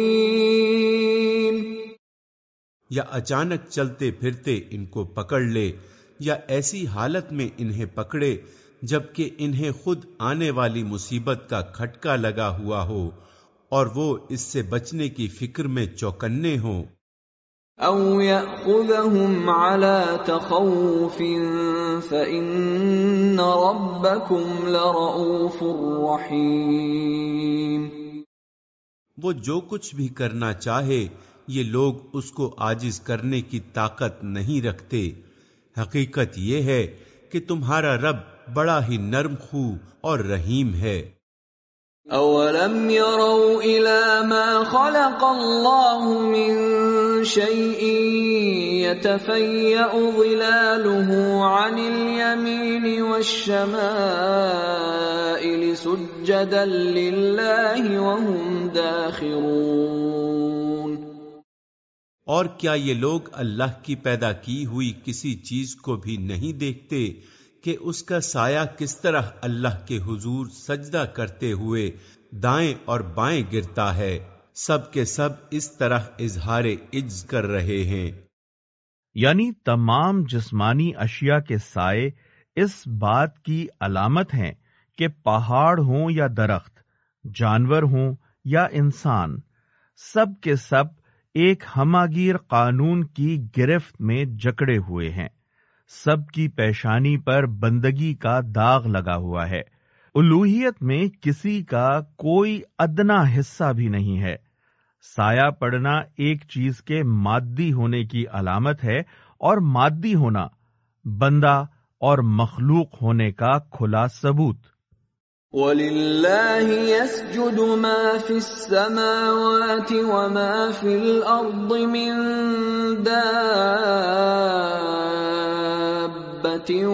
یا اچانک چلتے پھرتے ان کو پکڑ لے یا ایسی حالت میں انہیں پکڑے جبکہ انہیں خود آنے والی مصیبت کا کھٹکا لگا ہوا ہو۔ اور وہ اس سے بچنے کی فکر میں چوکنے ہوں۔ او يأخذهم على تخوف فإن ربكم لرؤوف رحيم۔ وہ جو کچھ بھی کرنا چاہے یہ لوگ اس کو آجز کرنے کی طاقت نہیں رکھتے۔ حقیقت یہ ہے کہ تمہارا رب بڑا ہی نرم خو اور رحیم ہے۔ اولم يروا الى ما خلق الله من شيء يتفيأ ظلاله عن اليمين والشمائل سجدا لله وهم داخرون اور کیا یہ لوگ اللہ کی پیدا کی ہوئی کسی چیز کو بھی نہیں دیکھتے؟ کہ اس کا سایہ کس طرح اللہ کے حضور سجدہ کرتے ہوئے دائیں اور بائیں گرتا ہے، سب کے سب اس طرح اظہار عجز کر رہے ہیں۔ یعنی تمام جسمانی اشیاء کے سائے اس بات کی علامت ہیں کہ پہاڑ ہوں یا درخت، جانور ہوں یا انسان، سب کے سب ایک ہماگیر قانون کی گرفت میں جکڑے ہوئے ہیں۔ سب کی پیشانی پر بندگی کا داغ لگا ہوا ہے۔ الوحیت میں کسی کا کوئی ادنا حصہ بھی نہیں ہے۔ سایہ پڑنا ایک چیز کے مادی ہونے کی علامت ہے اور مادی ہونا بندہ اور مخلوق ہونے کا کھلا ثبوت۔ وَلِلَّهِ يَسْجُدُ مَا فِي السَّمَاوَاتِ وَمَا فِي الْأَرْضِ مِن دَابَّةٍ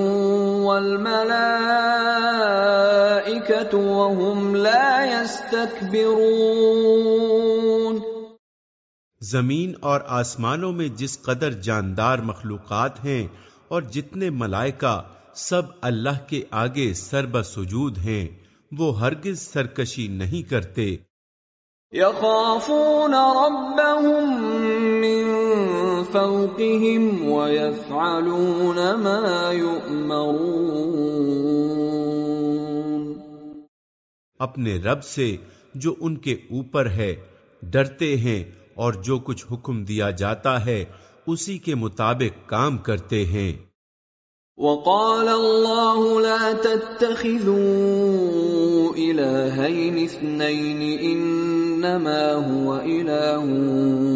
وَالْمَلَائِكَةُ وَهُمْ لَا يَسْتَكْبِرُونَ. زمین اور آسمانوں میں جس قدر جاندار مخلوقات ہیں اور جتنے ملائکہ سب اللہ کے آگے سرب سجود ہیں وہ ہرگز سرکشی نہیں کرتے۔ يخافون ربهم من فوقهم ويفعلون ما يؤمرون۔ اپنے رب سے جو ان کے اوپر ہے ڈرتے ہیں اور جو کچھ حکم دیا جاتا ہے اسی کے مطابق کام کرتے ہیں۔ وقال الله لا تتخذوا إلهين اثنين إنما هو إله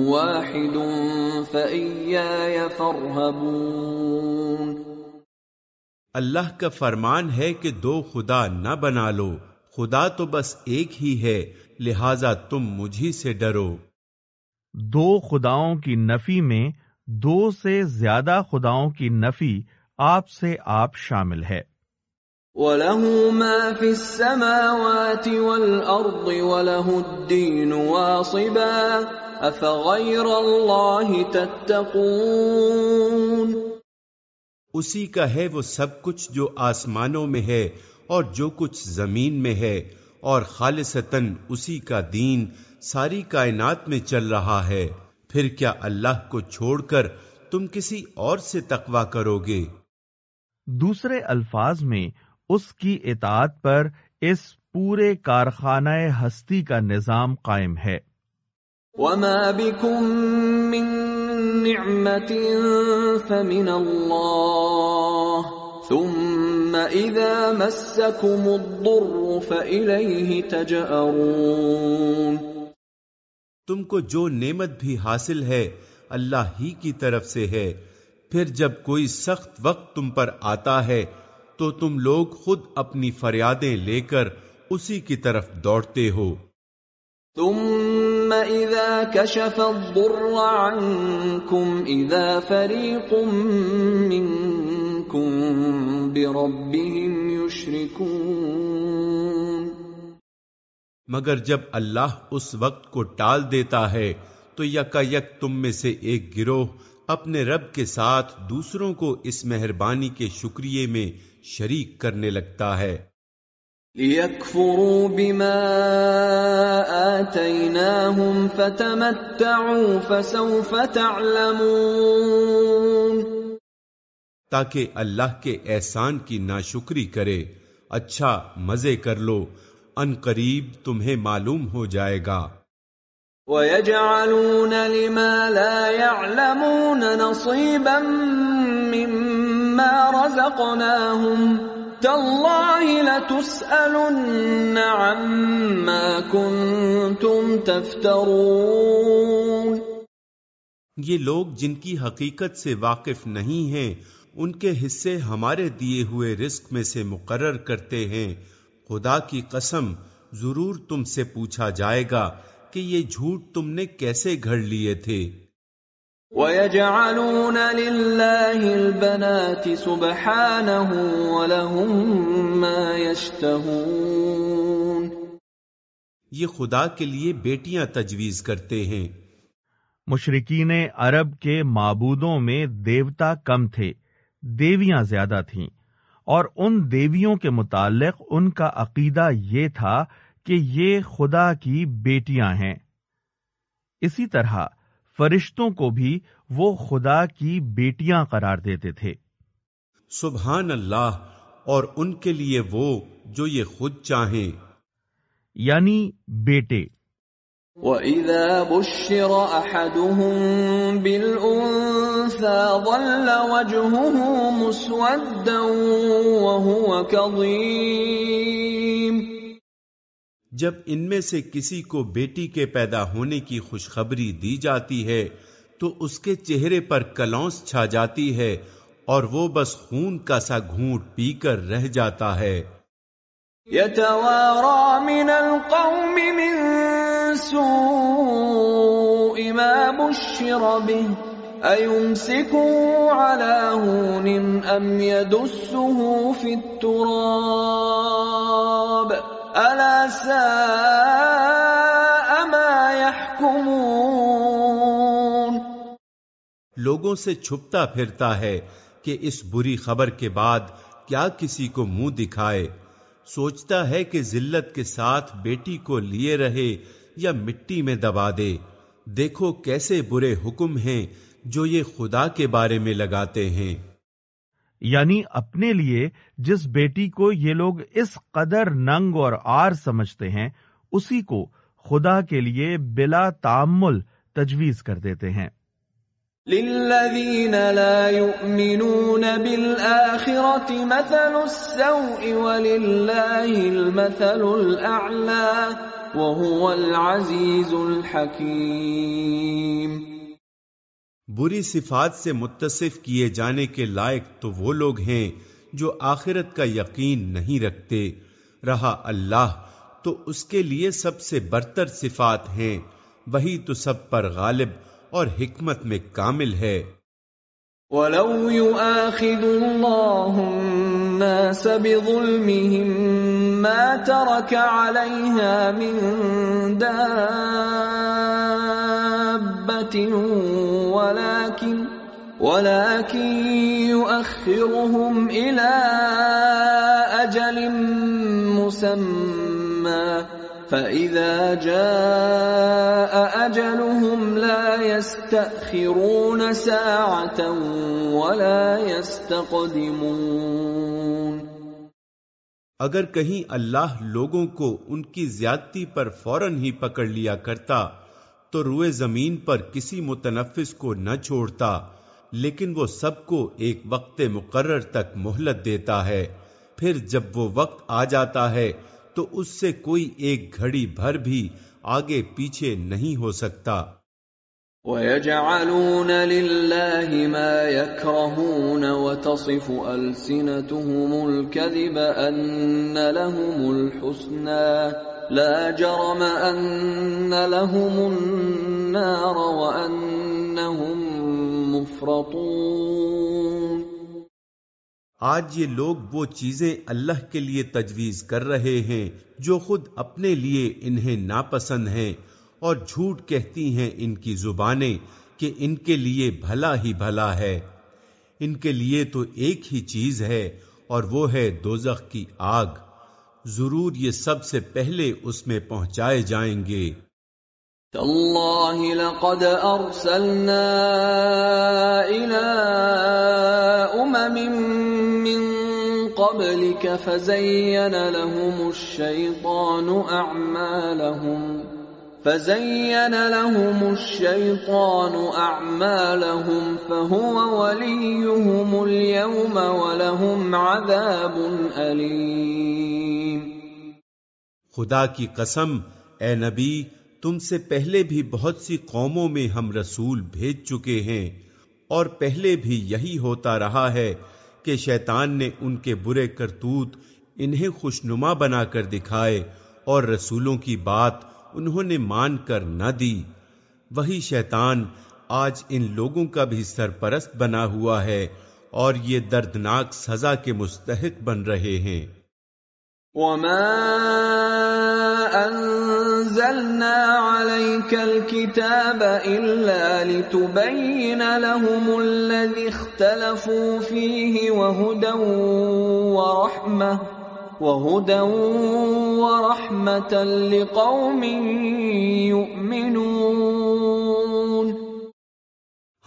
واحد فإياي فارهبون۔ اللہ کا فرمان ہے کہ دو خدا نہ بنا لو خدا تو بس ایک ہی ہے لہذا تم مجھی سے ڈرو۔ دو خداؤں کی نفی میں دو سے زیادہ خداؤں کی نفی آپ سے آپ شامل ہے۔ وَلَهُ مَا فِي السَّمَاوَاتِ وَالْأَرْضِ وَلَهُ الدِّينُ وَاصِبًا أَفَغَيْرَ اللَّهِ تَتَّقُونَ اسی کا ہے وہ سب کچھ جو آسمانوں میں ہے اور جو کچھ زمین میں ہے اور خالصتاً اسی کا دین ساری کائنات میں چل رہا ہے۔ پھر کیا اللہ کو چھوڑ کر تم کسی اور سے تقوا کرو گے؟ دوسرے الفاظ میں اس کی اطاعت پر اس پورے کارخانہ ہستی کا نظام قائم ہے۔ وما بكم من نعمة فمن الله ثم إذا مسكم الضر فإليه تجأرون۔ تم کو جو نعمت بھی حاصل ہے اللہ ہی کی طرف سے ہے۔ پھر جب کوئی سخت وقت تم پر آتا ہے تو تم لوگ خود اپنی فریادیں لے کر اسی کی طرف دوڑتے ہو۔ ثم اذا كشف الضر عنكم اذا فريق منكم بربهم يشركون۔ مگر جب اللہ اس وقت کو ٹال دیتا ہے تو یکا یک تم میں سے ایک گروہ اپنے رب کے ساتھ دوسروں کو اس مہربانی کے شکریہ میں شریک کرنے لگتا ہے۔ لِيَكْفُرُوا بِمَا آتَيْنَاهُمْ فَتَمَتَّعُوا فَسَوْفَ تَعْلَمُونَ۔ تاکہ اللہ کے احسان کی ناشکری کرے اچھا مزے کر لو ان قریب تمہیں معلوم ہو جائے گا۔ وَيَجْعَلُونَ لِمَا لَا يَعْلَمُونَ نَصِيبًا مِّمَّا رَزَقْنَاهُمْ تَاللَّهِ لَتُسْأَلُنَّ عَمَّا كُنتُمْ تَفْتَرُونَ یہ لوگ جن کی حقیقت سے واقف نہیں ہیں، ان کے حصے ہمارے دیے ہوئے رزق میں سے مقرر کرتے ہیں۔ خدا کی قسم، ضرور تم سے پوچھا جائے گا کہ یہ جھوٹ تم نے کیسے گھڑ لیے تھے۔ وَيَجْعَلُونَ لِلَّهِ الْبَنَاتِ سُبْحَانَهُ وَلَهُم مَّا يَشْتَهُونَ یہ خدا کے لیے بیٹیاں تجویز کرتے ہیں۔ مشرقین عرب کے معبودوں میں دیوتا کم تھے دیویاں زیادہ تھیں اور ان دیویوں کے متعلق ان کا عقیدہ یہ تھا کہ یہ خدا کی بیٹیاں ہیں۔ اسی طرح فرشتوں کو بھی وہ خدا کی بیٹیاں قرار دیتے تھے۔ سبحان اللہ اور ان کے لیے وہ جو یہ خود چاہیں۔ یعنی بیٹے۔ وَإِذَا بُشِّرَ أَحَدُهُم بِالْأُنثَىٰ ظَلَّ وَجْهُهُ مُسْوَدًّا وَهُوَ كَظِيمٌ۔ جب ان میں سے کسی کو بیٹی کے پیدا ہونے کی خوشخبری دی جاتی ہے، تو اس کے چہرے پر کلونس چھا جاتی ہے اور وہ بس خون کا سا گھونٹ پی کر رہ جاتا ہے۔ يَتَوَارَى مِنَ الْقَوْمِ مِنْ سوء ما بشر به أيمسكه على هون أم يدسه في التراب؟ ألا ساء ما يحكمون لوگوں سے چھپتا پھرتا ہے کہ اس بری خبر کے بعد کیا کسی کو منہ دکھائے۔ سوچتا ہے کہ ذلت کے ساتھ بیٹی کو لیے رہے یا مٹی میں دبا دے۔ دیکھو کیسے برے حکم ہیں جو یہ خدا کے بارے میں لگاتے ہیں۔ یعنی اپنے لیے جس بیٹی کو یہ لوگ اس قدر ننگ اور آر سمجھتے ہیں، اسی کو خدا کے لیے بلا تعمل تجویز کر دیتے ہیں۔ للذین لا يؤمنون بالآخرة مثل السوء وللہ المثل الاعلی وهو العزیز الحکیم۔ بری صفات سے متصف کیے جانے کے لائق تو وہ لوگ ہیں جو آخرت کا یقین نہیں رکھتے۔ رہا اللہ، تو اس کے لیے سب سے برتر صفات ہیں۔ وہی تو سب پر غالب اور حکمت میں کامل ہے۔ وَلَوْ يُؤَاخِذُ اللَّهُ النَّاسَ بِظُلْمِهِمْ مَا تَرَكَ عَلَيْهَا مِن دَابَّةٍ وَلَكِنْ ولكن يؤخرهم إلى أجل مسمى. فإذا جاء أجلهم لا يستأخرون ساعة ولا يستقدمون. اگر کہیں اللہ لوگوں کو ان کی زیادتی پر فوراً ہی پکڑ لیا کرتا تو روئے زمین پر کسی متنفس کو نہ چھوڑتا، لیکن وہ سب کو ایک وقت مقرر تک مہلت دیتا ہے۔ پھر جب وہ وقت آ جاتا ہے، تو اس سے کوئی ایک گھڑی بھر بھی آگے پیچھے نہیں ہو سکتا۔ وَيَجْعَلُونَ لِلَّهِ مَا يَكْرَهُونَ وَتَصِفُ أَلْسِنَتُهُمُ الْكَذِبَ أَنَّ لَهُمُ الْحُسْنَى لَا جَرَمَ أَنَّ لَهُمُ النَّارَ وَأَنَّهُمْ آج یہ لوگ وہ چیزیں اللہ کے لیے تجویز کر رہے ہیں جو خود اپنے لیے انہیں ناپسند ہیں اور جھوٹ کہتی ہیں ان کی زبانیں کہ ان کے لیے بھلا ہی بھلا ہے۔ ان کے لیے تو ایک ہی چیز ہے اور وہ ہے دوزخ کی آگ۔ ضرور یہ سب سے پہلے اس میں پہنچائے جائیں گے۔ تالله لقد ارسلنا الى امم من قبلك فزين لهم الشيطان اعمالهم۔ فزين لهم الشيطان اعمالهم فهو وليهم اليوم ولهم عذاب اليم خدا کی قسم، اے نبی، تم سے پہلے بھی بہت سی قوموں میں ہم رسول بھیج چکے ہیں، اور پہلے بھی یہی ہوتا رہا ہے کہ شیطان نے ان کے برے کرتوت انہیں خوشنما بنا کر دکھائے اور رسولوں کی بات انہوں نے مان کر نہ دی۔ وہی شیطان آج ان لوگوں کا بھی سرپرست بنا ہوا ہے اور یہ دردناک سزا کے مستحق بن رہے ہیں۔ وما انزلنا عليك الكتاب الا لتبين لهم الذي اختلفوا فيه وهدى ورحمه وهدى ورحمه لقوم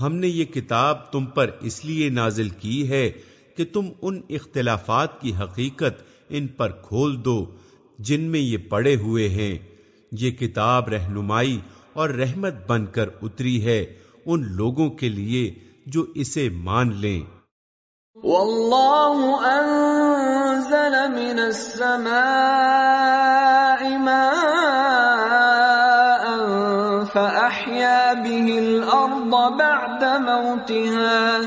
ہم نے یہ کتاب تم پر اس لیے نازل کی ہے کہ تم ان اختلافات کی حقیقت ان پر کھول دو جن میں یہ پڑے ہوئے ہیں۔ یہ کتاب رہنمائی اور رحمت بن کر اتری ہے ان لوگوں کے لیے جو اسے مان لیں۔ واللہ انزل من السماء ماء فأحيا به الارض بعد موتها.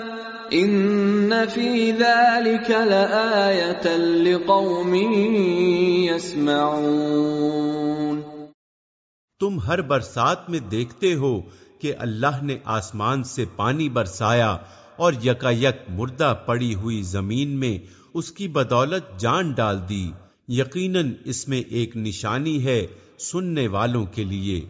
ان فی ذلك لآیتا لقوم يسمعون. تم ہر برسات میں دیکھتے ہو کہ اللہ نے آسمان سے پانی برسایا اور یکا یک مردہ پڑی ہوئی زمین میں اس کی بدولت جان ڈال دی۔ یقیناً اس میں ایک نشانی ہے سننے والوں کے لیے۔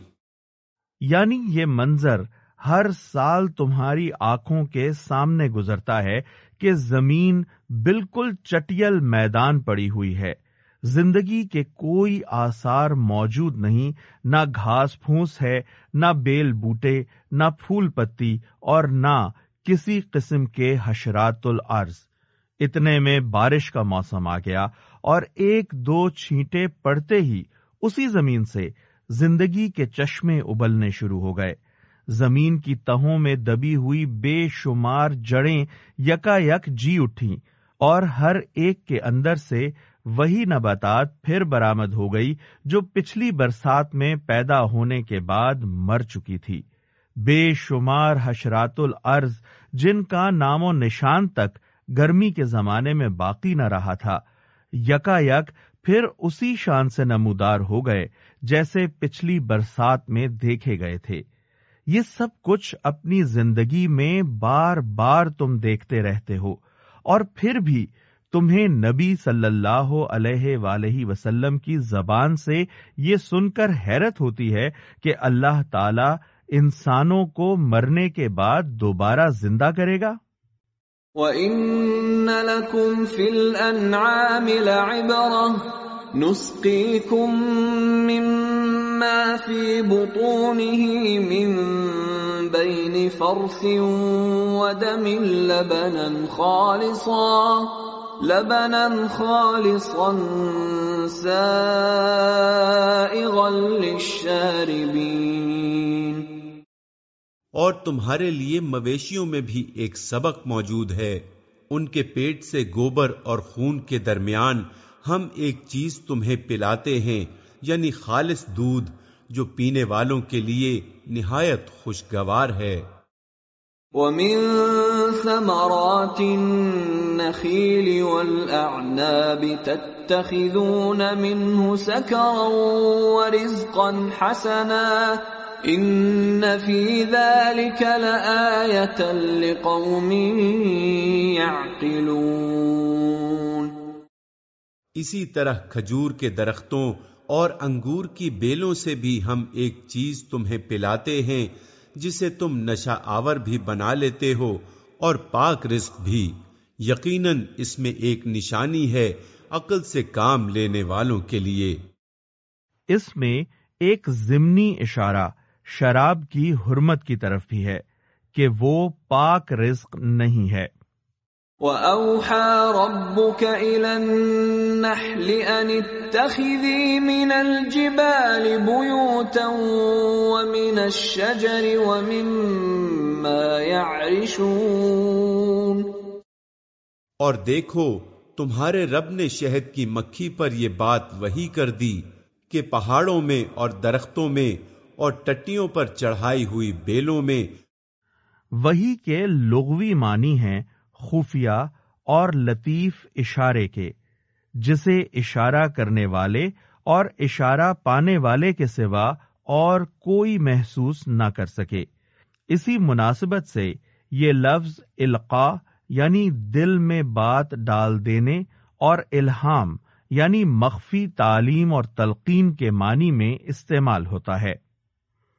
یعنی یہ منظر ہر سال تمہاری آنکھوں کے سامنے گزرتا ہے کہ زمین بالکل چٹیل میدان پڑی ہوئی ہے۔ زندگی کے کوئی آثار موجود نہیں، نہ گھاس پھوس ہے، نہ بیل بوٹے، نہ پھول پتی اور نہ کسی قسم کے حشرات الارض اتنے میں بارش کا موسم آ گیا اور ایک دو چھینٹے پڑتے ہی اسی زمین سے زندگی کے چشمے ابلنے شروع ہو گئے۔ زمین کی تہوں میں دبی ہوئی بے شمار جڑیں یکا یک جی اٹھی اور ہر ایک کے اندر سے وہی نباتات پھر برامد ہو گئی جو پچھلی برسات میں پیدا ہونے کے بعد مر چکی تھی۔ بے شمار حشرات الارض جن کا نام و نشان تک گرمی کے زمانے میں باقی نہ رہا تھا۔ یکا یک پھر اسی شان سے نمودار ہو گئے جیسے پچھلی برسات میں دیکھے گئے تھے۔ یہ سب کچھ اپنی زندگی میں بار بار تم دیکھتے رہتے ہو اور پھر بھی تمہیں نبی صلی اللہ علیہ ولیہ وسلم کی زبان سے یہ سن کر حیرت ہوتی ہے کہ اللہ تعالی انسانوں کو مرنے کے بعد دوبارہ زندہ کرے گا؟ وَإِنَّ لَكُمْ فِي الْأَنْعَامِ لَعِبْرَةً نُسْقِيكُم مِّمَّا فِي بُطُونِهِ مِن بَيْنِ فَرْثٍ وَدَمٍ لَبَنًا خَالِصًا، لبنا خالصا سائغا للشاربین اور تمہارے لیے مویشیوں میں بھی ایک سبق موجود ہے۔ ان کے پیٹ سے گوبر اور خون کے درمیان ہم ایک چیز تمہیں پلاتے ہیں یعنی خالص دودھ، جو پینے والوں کے لیے نہایت خوشگوار ہے۔ وَمِن ثَمَرَاتِ النَّخِيلِ وَالْأَعْنَابِ تَتَّخِذُونَ مِنْهُ سَكَرًا وَرِزْقًا حَسَنًا إِنَّ فِي ذَلِكَ لَآيَةً لِقَوْمٍ يَعْقِلُونَ اسی طرح کھجور کے درختوں اور انگور کی بیلوں سے بھی ہم ایک چیز تمہیں پلاتے ہیں جسے تم نشہ آور بھی بنا لیتے ہو اور پاک رزق بھی۔ یقیناً اس میں ایک نشانی ہے عقل سے کام لینے والوں کے لیے۔ اس میں ایک ضمنی اشارہ شراب کی حرمت کی طرف بھی ہے کہ وہ پاک رزق نہیں ہے۔ وَأَوْحَى رَبُّكَ إِلَى النَّحْلِ أَنِ اتَّخِذِي مِنَ الْجِبَالِ بُيُوتًا وَمِنَ الشَّجَرِ وَمِمَّا يَعْرِشُونَ۔ اور دیکھو تمہارے رب نے شہد کی مکھی پر یہ بات وہی کر دی کہ پہاڑوں میں اور درختوں میں اور ٹٹیوں پر چڑھائی ہوئی بیلوں میں وہی کے لغوی معنی ہیں خفیہ اور لطیف اشارے کے، جسے اشارہ کرنے والے اور اشارہ پانے والے کے سوا اور کوئی محسوس نہ کر سکے۔ اسی مناسبت سے یہ لفظ القا یعنی دل میں بات ڈال دینے اور الہام یعنی مخفی تعلیم اور تلقین کے معنی میں استعمال ہوتا ہے۔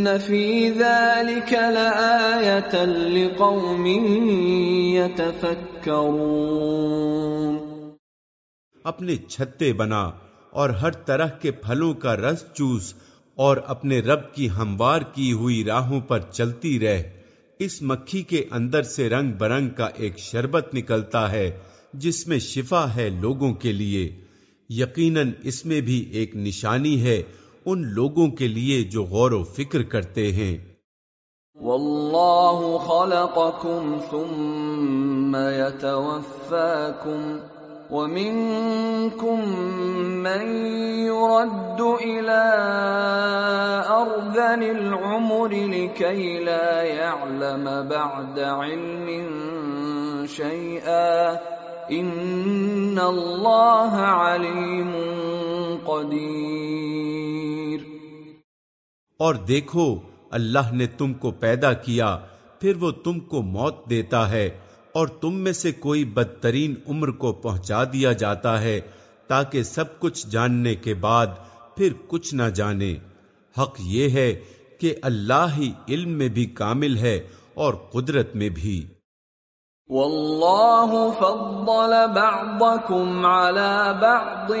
ان فی ذلك لآیتا لقوم یتفکرون اپنے چھتے بنا اور ہر طرح کے پھلوں کا رس چوس اور اپنے رب کی ہموار کی ہوئی راہوں پر چلتی رہ، اس مکھی کے اندر سے رنگ برنگ کا ایک شربت نکلتا ہے، جس میں شفا ہے لوگوں کے لیے۔ یقیناً اس میں بھی ایک نشانی ہے ان لوگوں کے لیے جو غور و فکر کرتے ہیں۔ واللہ خلقکم ثم يتوفاکم ومنكم من يرد الى ارذل العمر لكي لا يعلم بعد علم شيئا ان اللہ علیم قدیر۔ اور دیکھو، اللہ نے تم کو پیدا کیا، پھر وہ تم کو موت دیتا ہے، اور تم میں سے کوئی بدترین عمر کو پہنچا دیا جاتا ہے، تاکہ سب کچھ جاننے کے بعد پھر کچھ نہ جانے۔ حق یہ ہے کہ اللہ ہی علم میں بھی کامل ہے اور قدرت میں بھی۔ واللہ فضل بعضکم على بعض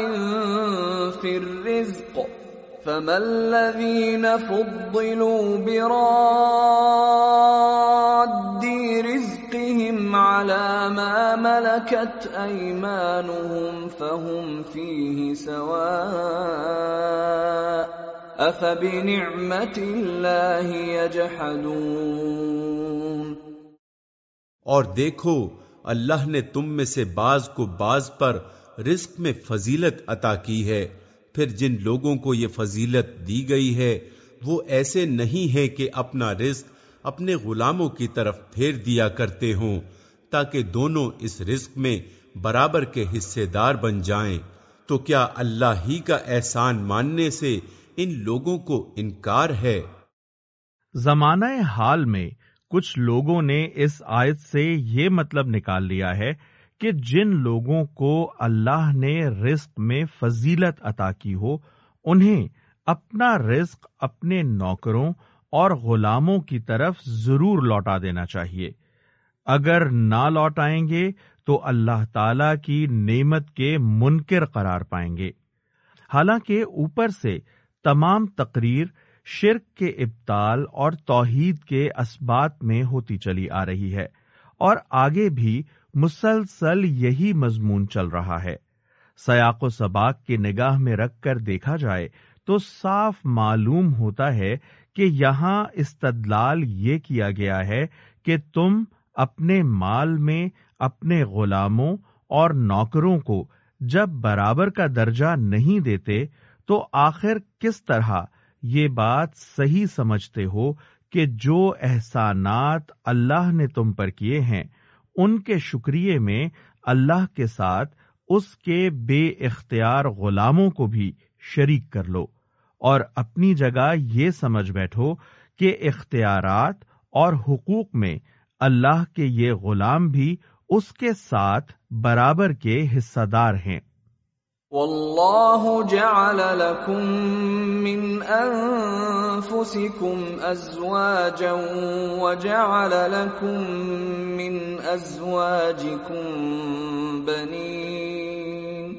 في الرزق فما الذين فضلوا براد رزقهم على ما ملكت ايمانهم فهم فيه سواء افبنعمت الله يجحدون اور دیکھو، اللہ نے تم میں سے بعض کو بعض پر رزق میں فضیلت عطا کی ہے۔ پھر جن لوگوں کو یہ فضیلت دی گئی ہے، وہ ایسے نہیں ہے کہ اپنا رزق اپنے غلاموں کی طرف پھیر دیا کرتے ہوں، تاکہ دونوں اس رزق میں برابر کے حصے دار بن جائیں۔ تو کیا اللہ ہی کا احسان ماننے سے ان لوگوں کو انکار ہے؟ زمانہ حال میں کچھ لوگوں نے اس آیت سے یہ مطلب نکال لیا ہے کہ جن لوگوں کو اللہ نے رزق میں فضیلت عطا کی ہو، انہیں اپنا رزق اپنے نوکروں اور غلاموں کی طرف ضرور لوٹا دینا چاہیے۔ اگر نہ لوٹائیں گے تو اللہ تعالی کی نعمت کے منکر قرار پائیں گے۔ حالانکہ اوپر سے تمام تقریر شرک کے ابتال اور توحید کے اسبات میں ہوتی چلی آ رہی ہے اور آگے بھی مسلسل یہی مضمون چل رہا ہے۔ سیاق و سباق کی نگاہ میں رکھ کر دیکھا جائے تو صاف معلوم ہوتا ہے کہ یہاں استدلال یہ کیا گیا ہے کہ تم اپنے مال میں اپنے غلاموں اور نوکروں کو جب برابر کا درجہ نہیں دیتے تو آخر کس طرح یہ بات صحیح سمجھتے ہو کہ جو احسانات اللہ نے تم پر کیے ہیں، ان کے شکریہ میں اللہ کے ساتھ اس کے بے اختیار غلاموں کو بھی شریک کر لو۔ اور اپنی جگہ یہ سمجھ بیٹھو کہ اختیارات اور حقوق میں اللہ کے یہ غلام بھی اس کے ساتھ برابر کے حصہ دار ہیں۔ والله جعل لكم من انفسكم ازواجا وجعل لكم من ازواجكم بنين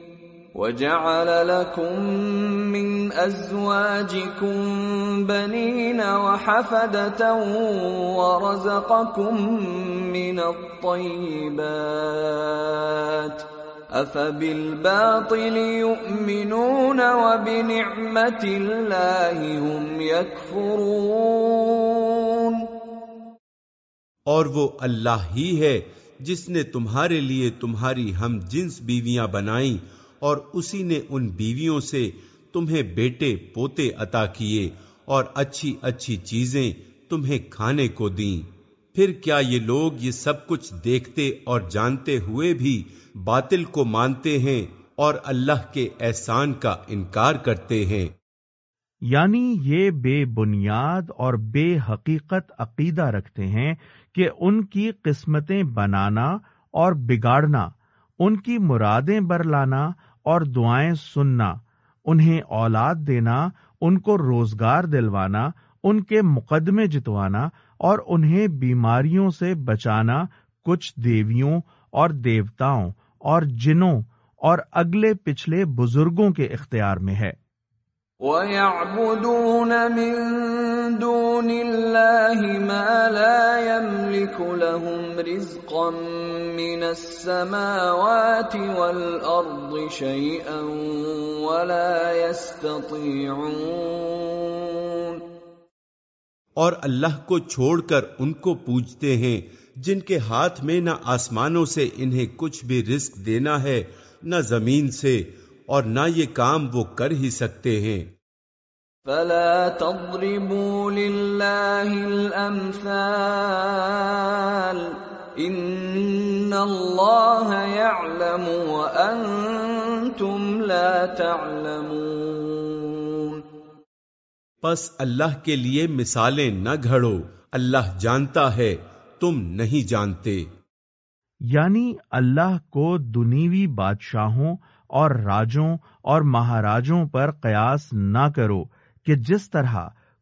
وجعل لكم من ازواجكم بنين وحفدة ورزقكم من الطيبات افبالباطل يؤمنون وبنعمت الله هم يكفرون اور وہ اللہ ہی ہے جس نے تمہارے لیے تمہاری ہم جنس بیویاں بنائیں اور اسی نے ان بیویوں سے تمہیں بیٹے پوتے عطا کیے اور اچھی اچھی چیزیں تمہیں کھانے کو دیں۔ پھر کیا یہ لوگ یہ سب کچھ دیکھتے اور جانتے ہوئے بھی باطل کو مانتے ہیں اور اللہ کے احسان کا انکار کرتے ہیں؟ یعنی یہ بے بنیاد اور بے حقیقت عقیدہ رکھتے ہیں کہ ان کی قسمتیں بنانا اور بگاڑنا، ان کی مرادیں برلانا اور دعائیں سننا، انہیں اولاد دینا، ان کو روزگار دلوانا، ان کے مقدمے جتوانا اور انہیں بیماریوں سے بچانا کچھ دیویوں اور دیوتاؤں اور جنوں اور اگلے پچھلے بزرگوں کے اختیار میں ہے۔ وَيَعْبُدُونَ مِن دُونِ اللَّهِ مَا لَا يَمْلِكُ لَهُمْ رِزْقًا مِنَ السَّمَاوَاتِ وَالْأَرْضِ شَيْئًا وَلَا يَسْتَطِيعُونَ اور اللہ کو چھوڑ کر ان کو پوجتے ہیں، جن کے ہاتھ میں نہ آسمانوں سے انہیں کچھ بھی رزق دینا ہے، نہ زمین سے، اور نہ یہ کام وہ کر ہی سکتے ہیں۔ فلا تضربوا لله الامثال ان الله يعلم وانتم لا تعلمون پس اللہ کے لیے مثالیں نہ گھڑو، اللہ جانتا ہے، تم نہیں جانتے۔ یعنی اللہ کو دنیوی بادشاہوں اور راجوں اور مہاراجوں پر قیاس نہ کرو کہ جس طرح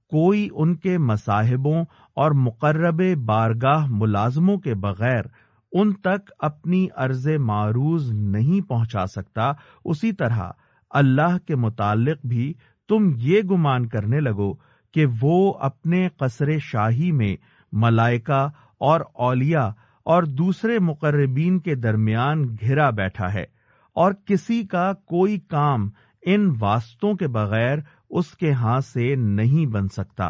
کوئی ان کے مصاحبوں اور مقرب بارگاہ ملازموں کے بغیر ان تک اپنی عرض معروض نہیں پہنچا سکتا، اسی طرح اللہ کے متعلق بھی تم یہ گمان کرنے لگو کہ وہ اپنے قصر شاہی میں ملائکہ اور اولیاء اور دوسرے مقربین کے درمیان گھرا بیٹھا ہے اور کسی کا کوئی کام ان واسطوں کے بغیر اس کے ہاں سے نہیں بن سکتا۔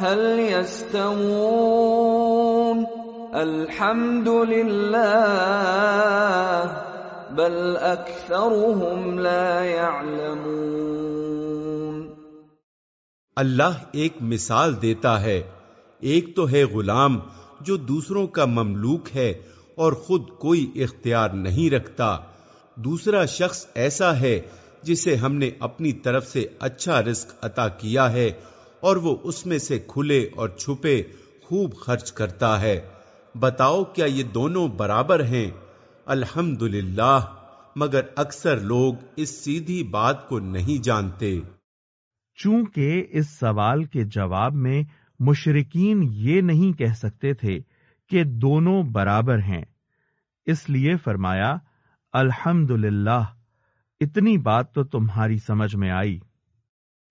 هل يستوون؟ الحمد لله بل اكثرهم لا يعلمون۔ اللہ ایک مثال دیتا ہے۔ ایک تو ہے غلام جو دوسروں کا مملوک ہے اور خود کوئی اختیار نہیں رکھتا۔ دوسرا شخص ایسا ہے جسے ہم نے اپنی طرف سے اچھا رزق عطا کیا ہے اور وہ اس میں سے کھلے اور چھپے خوب خرچ کرتا ہے۔ بتاؤ کیا یہ دونوں برابر ہیں؟ الحمد مگر اکثر لوگ اس سیدھی بات کو نہیں جانتے۔ چونکہ اس سوال کے جواب میں مشرقین یہ نہیں کہہ سکتے تھے کہ دونوں برابر ہیں۔ اس لیے فرمایا الحمد اتنی بات تو تمہاری سمجھ میں آئی۔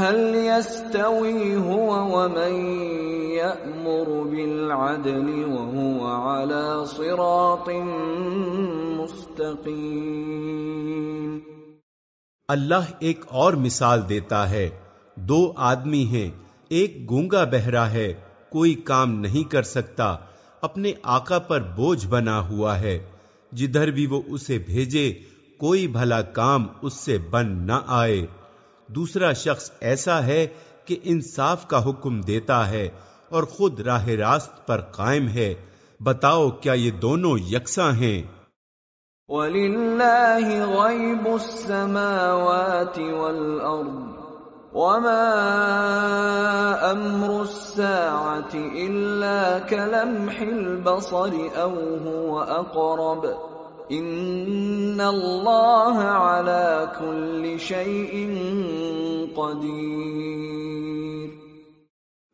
هل يستوي هو ومن يأمر بالعدل وهو على صراط مستقيم؟ اللہ ایک اور مثال دیتا ہے۔ دو آدمی ہیں۔ ایک گونگا بہرا ہے۔ کوئی کام نہیں کر سکتا۔ اپنے آقا پر بوجھ بنا ہوا ہے۔ جدھر بھی وہ اسے بھیجے، کوئی بھلا کام اس سے بن نہ آئے۔ دوسرا شخص ایسا ہے کہ انصاف کا حکم دیتا ہے اور خود راہ راست پر قائم ہے۔ بتاؤ کیا یہ دونوں یکساں ہیں؟ وَلِلَّهِ غَيْبُ السَّمَاوَاتِ وَالْأَرْضِ وَمَا أَمْرُ السَّاعَةِ إِلَّا كَلَمْحِ الْبَصَرِ أَوْ هُوَ أَقْرَبُ ان اللہ کل قدیر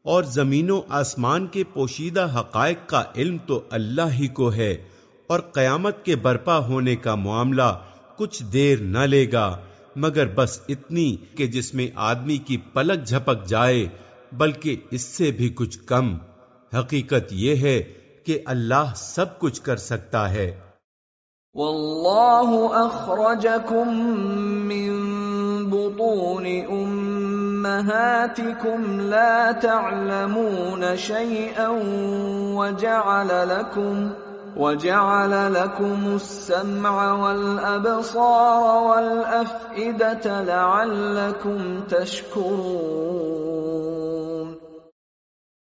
اور زمین و آسمان کے پوشیدہ حقائق کا علم تو اللہ ہی کو ہے، اور قیامت کے برپا ہونے کا معاملہ کچھ دیر نہ لے گا، مگر بس اتنی کہ جس میں آدمی کی پلک جھپک جائے، بلکہ اس سے بھی کچھ کم۔ حقیقت یہ ہے کہ اللہ سب کچھ کر سکتا ہے۔ والله اخرجكم من بطون امهاتكم لا تعلمون شيئا وجعل لكم وجعل لكم السمع والابصار والافئده لعلكم تشكرون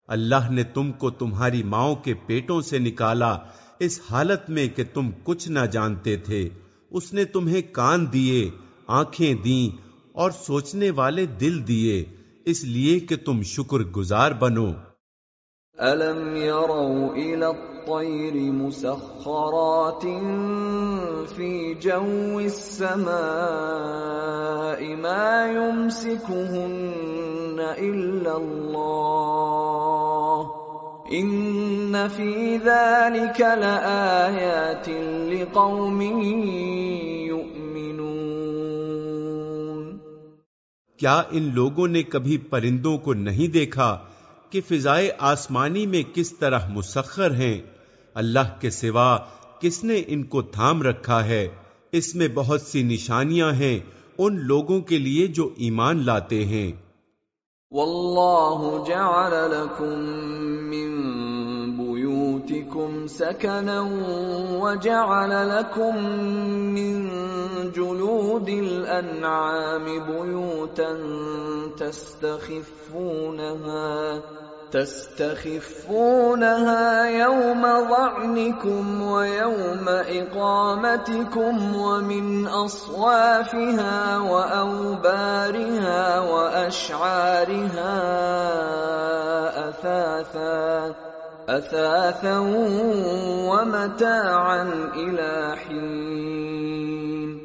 اللہ نے تم کو تمہاری ماؤں کے پیٹوں سے نکالا اس حالت میں کہ تم کچھ نہ جانتے تھے۔ اس نے تمہیں کان دیے، آنکھیں دیں اور سوچنے والے دل دیے، اس لیے کہ تم شکر گزار بنو۔ الم يروا الى الطير مسخرات في جو السماء ما يمسكهن الا الله ان فی ذلك لآیات لقوم یؤمنون کیا ان لوگوں نے کبھی پرندوں کو نہیں دیکھا کہ فضائے آسمانی میں کس طرح مسخر ہیں؟ اللہ کے سوا کس نے ان کو تھام رکھا ہے؟ اس میں بہت سی نشانیاں ہیں ان لوگوں کے لیے جو ایمان لاتے ہیں۔ واللہ جعل لکم من بيوتكم سكنا وجعل لكم من جلود الأنعام بيوتا تستخفونها تستخفونها يوم ظعنكم ويوم إقامتكم ومن أصوافها وأوبارها وأشعارها أثاثا أثاثا ومتاعا إلى حين.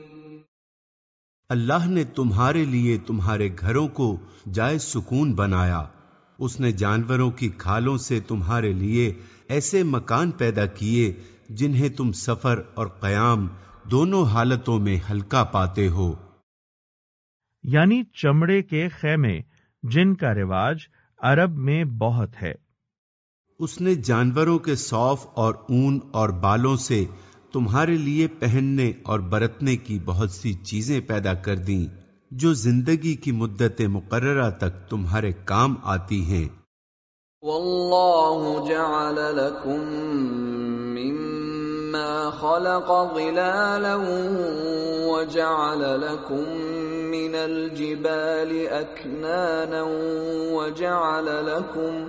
اللہ نے تمہارے لیے تمہارے گھروں کو جائے سکون بنایا۔ اس نے جانوروں کی کھالوں سے تمہارے لیے ایسے مکان پیدا کیے جنہیں تم سفر اور قیام دونوں حالتوں میں ہلکا پاتے ہو۔ یعنی چمڑے کے خیمے جن کا رواج عرب میں بہت ہے۔ اس نے جانوروں کے سوف اور اون اور بالوں سے تمہارے لیے پہننے اور برتنے کی بہت سی چیزیں پیدا کر دیں۔ جو زندگی کی مدت مقررہ تک تمہارے کام آتی ہیں۔ واللہ جعل لکم مما خلق ظلالا وجعل لکم من الجبال اکنانا وجعل لکم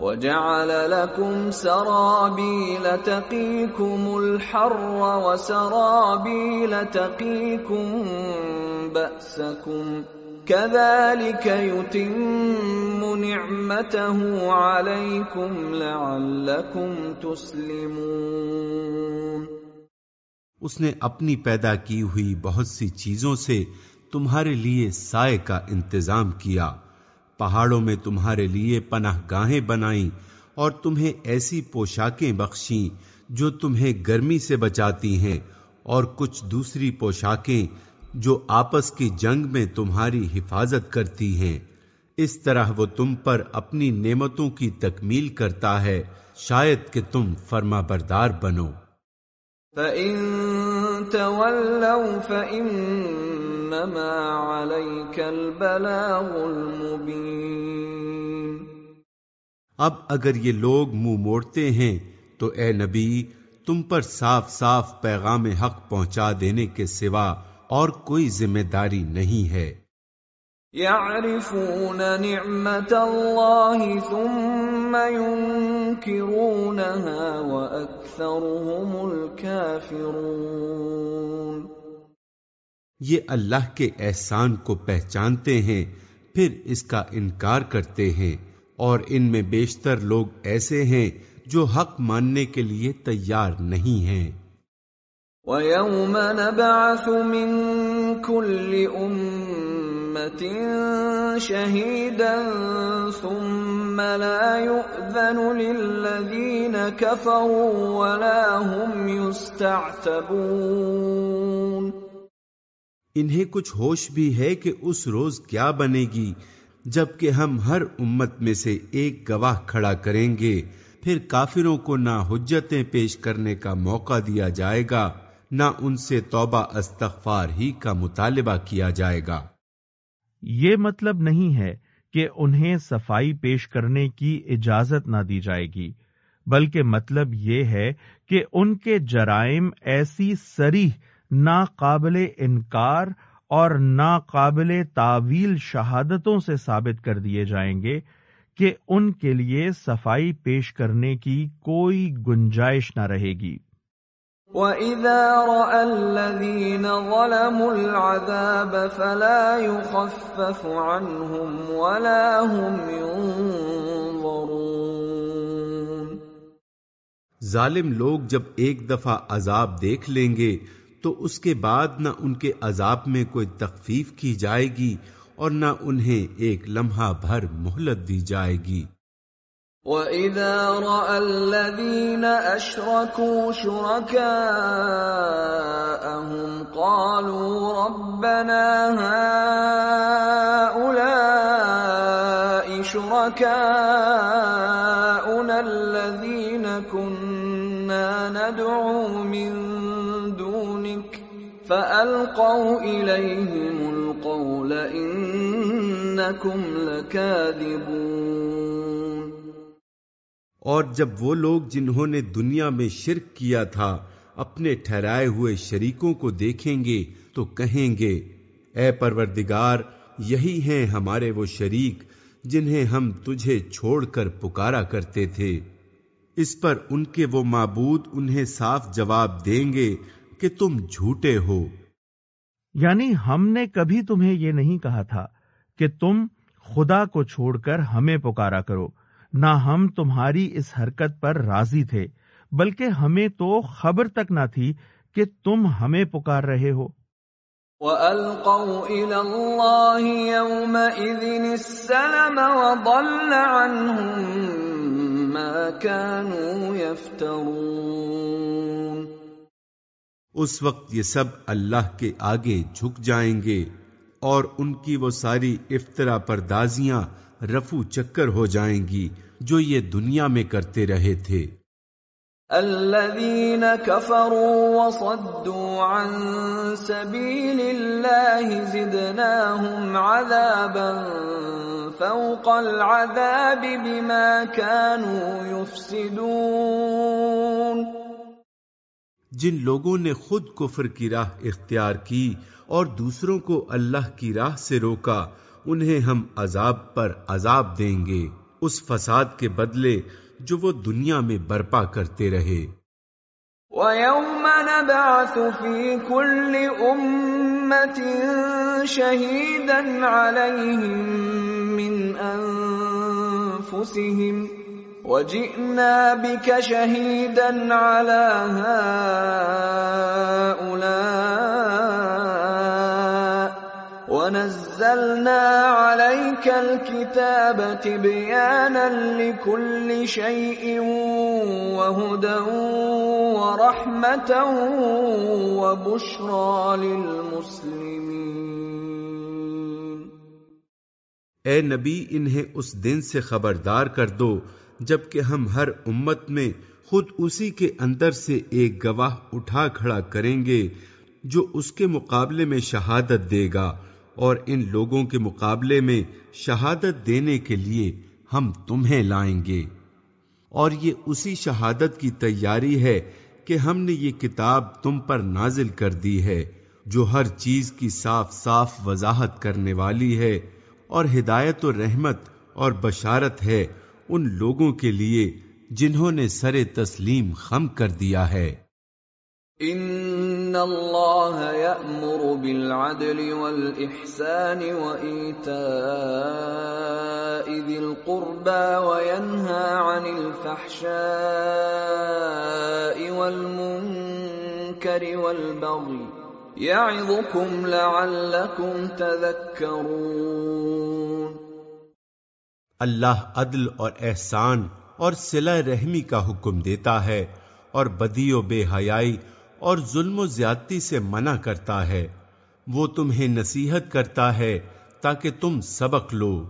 وجعل لكم سرابيل تقيكم الحر وسرابيل تقيكم بأسكم كذلك يتم نعمته عليكم لعلكم تسلمون اس نے اپنی پیدا کی ہوئی بہت سی چیزوں سے تمہارے لیے سائے کا انتظام کیا۔ پہاڑوں میں تمہارے لیے پناہ گاہیں بنائیں اور تمہیں ایسی پوشاکیں بخشیں جو تمہیں گرمی سے بچاتی ہیں اور کچھ دوسری پوشاکیں جو آپس کی جنگ میں تمہاری حفاظت کرتی ہیں۔ اس طرح وہ تم پر اپنی نعمتوں کی تکمیل کرتا ہے، شاید کہ تم فرما بردار بنو۔ فَإِن تَوَلَّوْا فَإِن البلاغ المبین اب اگر یہ لوگ منہ موڑتے ہیں تو اے نبی تم پر صاف صاف پیغام حق پہنچا دینے کے سوا اور کوئی ذمہ داری نہیں ہے۔ يعرفون نعمت اللہ ثم ينكرونها وأكثرهم الكافرون یہ اللہ کے احسان کو پہچانتے ہیں، پھر اس کا انکار کرتے ہیں۔ اور ان میں بیشتر لوگ ایسے ہیں جو حق ماننے کے لیے تیار نہیں ہیں۔ وَيَوْمَ نَبْعَثُ مِن كُلِّ أُمَّةٍ شَهِيدًا ثُمَّ لَا يُؤْذَنُ لِلَّذِينَ كَفَرُوا وَلَا هُمْ يُسْتَعْتَبُونَ انہیں کچھ ہوش بھی ہے کہ اس روز کیا بنے گی جبکہ ہم ہر امت میں سے ایک گواہ کھڑا کریں گے۔ پھر کافروں کو نہ حجتیں پیش کرنے کا موقع دیا جائے گا، نہ ان سے توبہ استغفار ہی کا مطالبہ کیا جائے گا۔ یہ مطلب نہیں ہے کہ انہیں صفائی پیش کرنے کی اجازت نہ دی جائے گی، بلکہ مطلب یہ ہے کہ ان کے جرائم ایسی سریح ناقابل انکار اور ناقابل تعویل شہادتوں سے ثابت کر دیے جائیں گے کہ ان کے لیے صفائی پیش کرنے کی کوئی گنجائش نہ رہے گی۔ وَإِذَا رَأَى الَّذِينَ ظَلَمُوا الْعَذَابَ فَلَا يُخَفَّفُ عَنْهُمْ وَلَا هُمْ يُنظَرُونَ۔ ظالم لوگ جب ایک دفعہ عذاب دیکھ لیں گے تو اس کے بعد نہ ان کے عذاب میں کوئی تخفیف کی جائے گی اور نہ انہیں ایک لمحہ بھر مہلت دی جائے گی۔ وَإِذَا رَأَى الَّذِينَ أَشْرَكُوا شُرَكَاءَهُمْ قَالُوا رَبَّنَا هَؤُلَاءِ شُرَكَاؤُنَا الَّذِينَ كُنَّا نَدْعُو مِن فَأَلْقَوْا إِلَيْهِمُ الْقَوْلَ إِنَّكُمْ لَكَاذِبُونَ اور جب وہ لوگ جنہوں نے دنیا میں شرک کیا تھا اپنے ٹھہرائے ہوئے شریکوں کو دیکھیں گے تو کہیں گے، اے پروردگار، یہی ہیں ہمارے وہ شریک جنہیں ہم تجھے چھوڑ کر پکارا کرتے تھے۔ اس پر ان کے وہ معبود انہیں صاف جواب دیں گے کہ تم جھوٹے ہو۔ یعنی ہم نے کبھی تمہیں یہ نہیں کہا تھا کہ تم خدا کو چھوڑ کر ہمیں پکارا کرو۔ نہ ہم تمہاری اس حرکت پر راضی تھے، بلکہ ہمیں تو خبر تک نہ تھی کہ تم ہمیں پکار رہے ہو۔ وَأَلْقَوْا إِلَى اللَّهِ يَوْمَئِذٍ السَّلَمَ وَضَلَّ عَنْهُمْ مَا كَانُوا يَفْتَرُونَ اس وقت یہ سب اللہ کے آگے جھک جائیں گے اور ان کی وہ ساری افطرا پردازیاں رفو چکر ہو جائیں گی جو یہ دنیا میں کرتے رہے تھے۔ الذين كفروا وصدوا عن سبيل الله زدناهم عذابا فوق العذاب بما كانوا يفسدون جن لوگوں نے خود کفر کی راہ اختیار کی اور دوسروں کو اللہ کی راہ سے روکا، انہیں ہم عذاب پر عذاب دیں گے۔ اس فساد کے بدلے جو وہ دنیا میں برپا کرتے رہے۔ وَيَوْمَ نَبْعَثُ فِي كُلِّ أُمَّةٍ شَهِيدًا عَلَيْهِمْ مِنْ أَنفُسِهِمْ وَجِئْنَا بِكَ شَهِيدًا عَلَى هَؤُلَاءِ وَنَزَّلْنَا عَلَيْكَ الْكِتَابَ تِبْيَانًا لِكُلِّ شَيْءٍ وَهُدًى وَرَحْمَةً وَبُشْرَى لِلْمُسْلِمِينَ. اے نبی، انہیں اس دن سے خبردار کر دو جبکہ ہم ہر امت میں خود اسی کے اندر سے ایک گواہ اٹھا کھڑا کریں گے جو اس کے مقابلے میں شہادت دے گا اور ان لوگوں کے مقابلے میں شہادت دینے کے لیے ہم تمہیں لائیں گے۔ اور یہ اسی شہادت کی تیاری ہے کہ ہم نے یہ کتاب تم پر نازل کر دی ہے، جو ہر چیز کی صاف صاف وضاحت کرنے والی ہے اور ہدایت و رحمت اور بشارت ہے۔ ان لوگوں کے لیے جنہوں نے سر تسلیم خم کر دیا ہے۔ ان اللہ یأمر بالعدل والإحسان وإیتاء ذی القربى وینہا عن الفحشاء والمنکر والبغی یعظکم لعلکم تذکرون۔ اللہ عدل اور احسان اور صلہ رحمی کا حکم دیتا ہے اور بدی و بے حیائی اور ظلم و زیادتی سے منع کرتا ہے۔ وہ تمہیں نصیحت کرتا ہے تاکہ تم سبق لو۔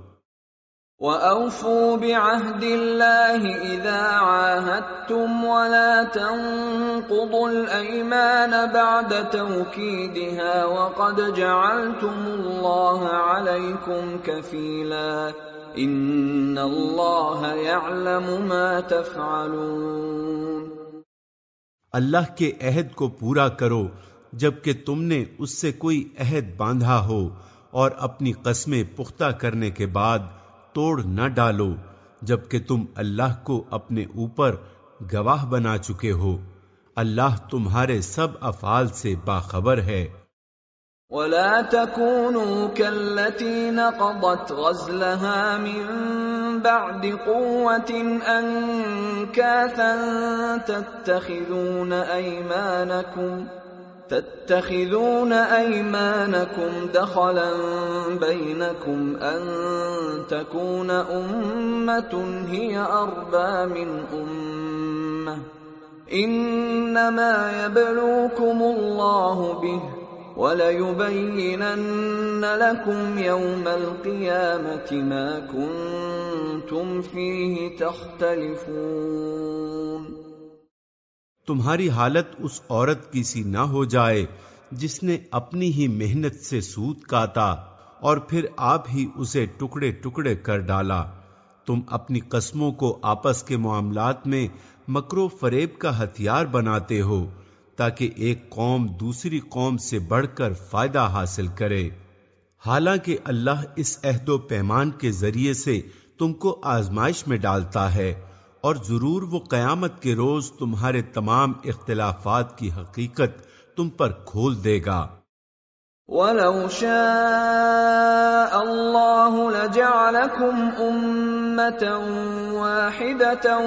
وَأَوْفُوا بِعَهْدِ اللَّهِ إِذَا عَاهَدتُّمْ وَلَا تَنقُضُوا الْأَيْمَانَ بَعْدَ تَوْكِيدِهَا وَقَدْ جَعَلْتُمُ اللَّهَ عَلَيْكُمْ كَفِيلًا ان اللہ يعلم ما تفعلون اللہ کے عہد کو پورا کرو، جبکہ تم نے اس سے کوئی عہد باندھا ہو، اور اپنی قسمیں پختہ کرنے کے بعد توڑ نہ ڈالو، جبکہ تم اللہ کو اپنے اوپر گواہ بنا چکے ہو۔ اللہ تمہارے سب افعال سے باخبر ہے۔ ولا تكونوا كالتي نقضت غزلها من بعد قوة أنكاثا تتخذون أيمانكم تتخذون أيمانكم دخلا بينكم أن تكون أمة هي أربى من أمة إنما يبلوكم الله به وَلَيُبَيِّنَنَّ لَكُمْ يَوْمَ الْقِيَامَةِ مَا كُنْتُمْ فِيهِ تَخْتَلِفُونَ تمہاری حالت اس عورت کی سی نہ ہو جائے جس نے اپنی ہی محنت سے سود کاتا اور پھر آپ ہی اسے ٹکڑے ٹکڑے کر ڈالا۔ تم اپنی قسموں کو آپس کے معاملات میں مکرو فریب کا ہتھیار بناتے ہو۔ تاکہ ایک قوم دوسری قوم سے بڑھ کر فائدہ حاصل کرے۔ حالانکہ اللہ اس عہد و پیمان کے ذریعے سے تم کو آزمائش میں ڈالتا ہے اور ضرور وہ قیامت کے روز تمہارے تمام اختلافات کی حقیقت تم پر کھول دے گا۔ وَلَوْ شَاءَ اللَّهُ لَجَعَلَكُمْ أُمَّةً وَاحِدَةً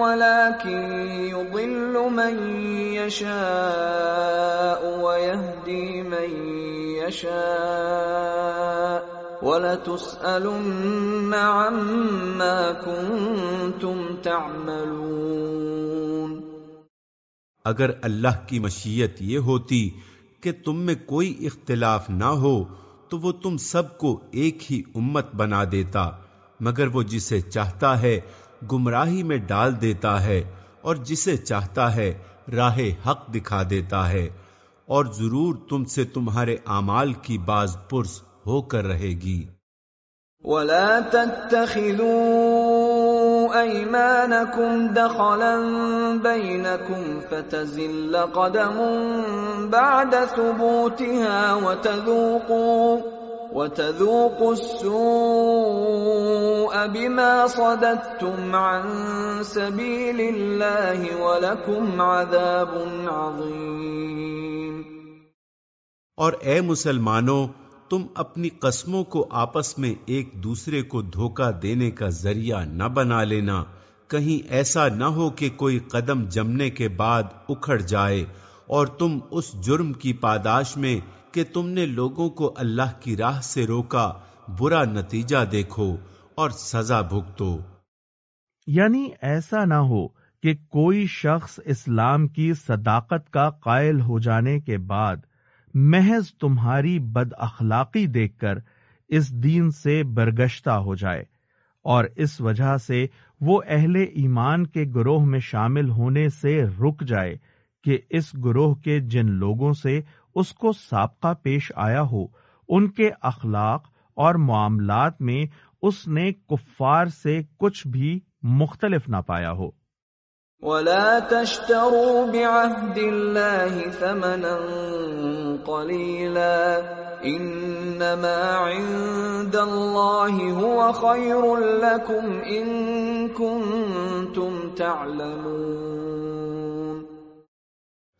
وَلَكِنْ يُضِلُّ مَنْ يَشَاءُ وَيَهْدِي مَنْ يَشَاءُ وَلَتُسْأَلُنَّ عَمَّا كُنْتُمْ تَعْمَلُونَ اگر اللہ کی مشیت یہ ہوتی کہ تم میں کوئی اختلاف نہ ہو تو وہ تم سب کو ایک ہی امت بنا دیتا، مگر وہ جسے چاہتا ہے گمراہی میں ڈال دیتا ہے اور جسے چاہتا ہے راہ حق دکھا دیتا ہے، اور ضرور تم سے تمہارے اعمال کی باز پرس ہو کر رہے گی۔ ولا تتخذوا ايمانكم دخلا بينكم فتزل قدم بعد ثبوتها وتذوقوا وتذوقوا السوء بما صددتم عن سبيل الله ولكم عذاب عظيم اور اے مسلمانوں تم اپنی قسموں کو آپس میں ایک دوسرے کو دھوکہ دینے کا ذریعہ نہ بنا لینا۔ کہیں ایسا نہ ہو کہ کوئی قدم جمنے کے بعد اکھڑ جائے اور تم اس جرم کی پاداش میں کہ تم نے لوگوں کو اللہ کی راہ سے روکا، برا نتیجہ دیکھو اور سزا بھگتو۔ یعنی ایسا نہ ہو کہ کوئی شخص اسلام کی صداقت کا قائل ہو جانے کے بعد محض تمہاری بد اخلاقی دیکھ کر اس دین سے برگشتہ ہو جائے اور اس وجہ سے وہ اہل ایمان کے گروہ میں شامل ہونے سے رک جائے کہ اس گروہ کے جن لوگوں سے اس کو سابقہ پیش آیا ہو، ان کے اخلاق اور معاملات میں اس نے کفار سے کچھ بھی مختلف نہ پایا ہو۔ ولا تشتروا بعهد الله ثمنا قليلا انما عند الله هو خير لكم ان كنتم تعلمون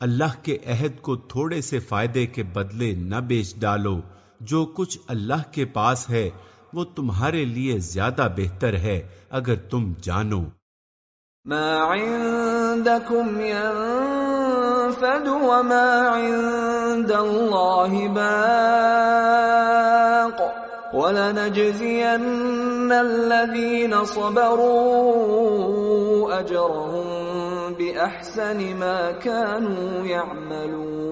اللہ کے عہد کو تھوڑے سے فائدے کے بدلے نہ بیچ ڈالو۔ جو کچھ اللہ کے پاس ہے، وہ تمہارے لیے زیادہ بہتر ہے، اگر تم جانو۔ ما عندكم ينفد وما عند الله باق ولنجزين الذين صبروا أجرهم بأحسن ما كانوا يعملون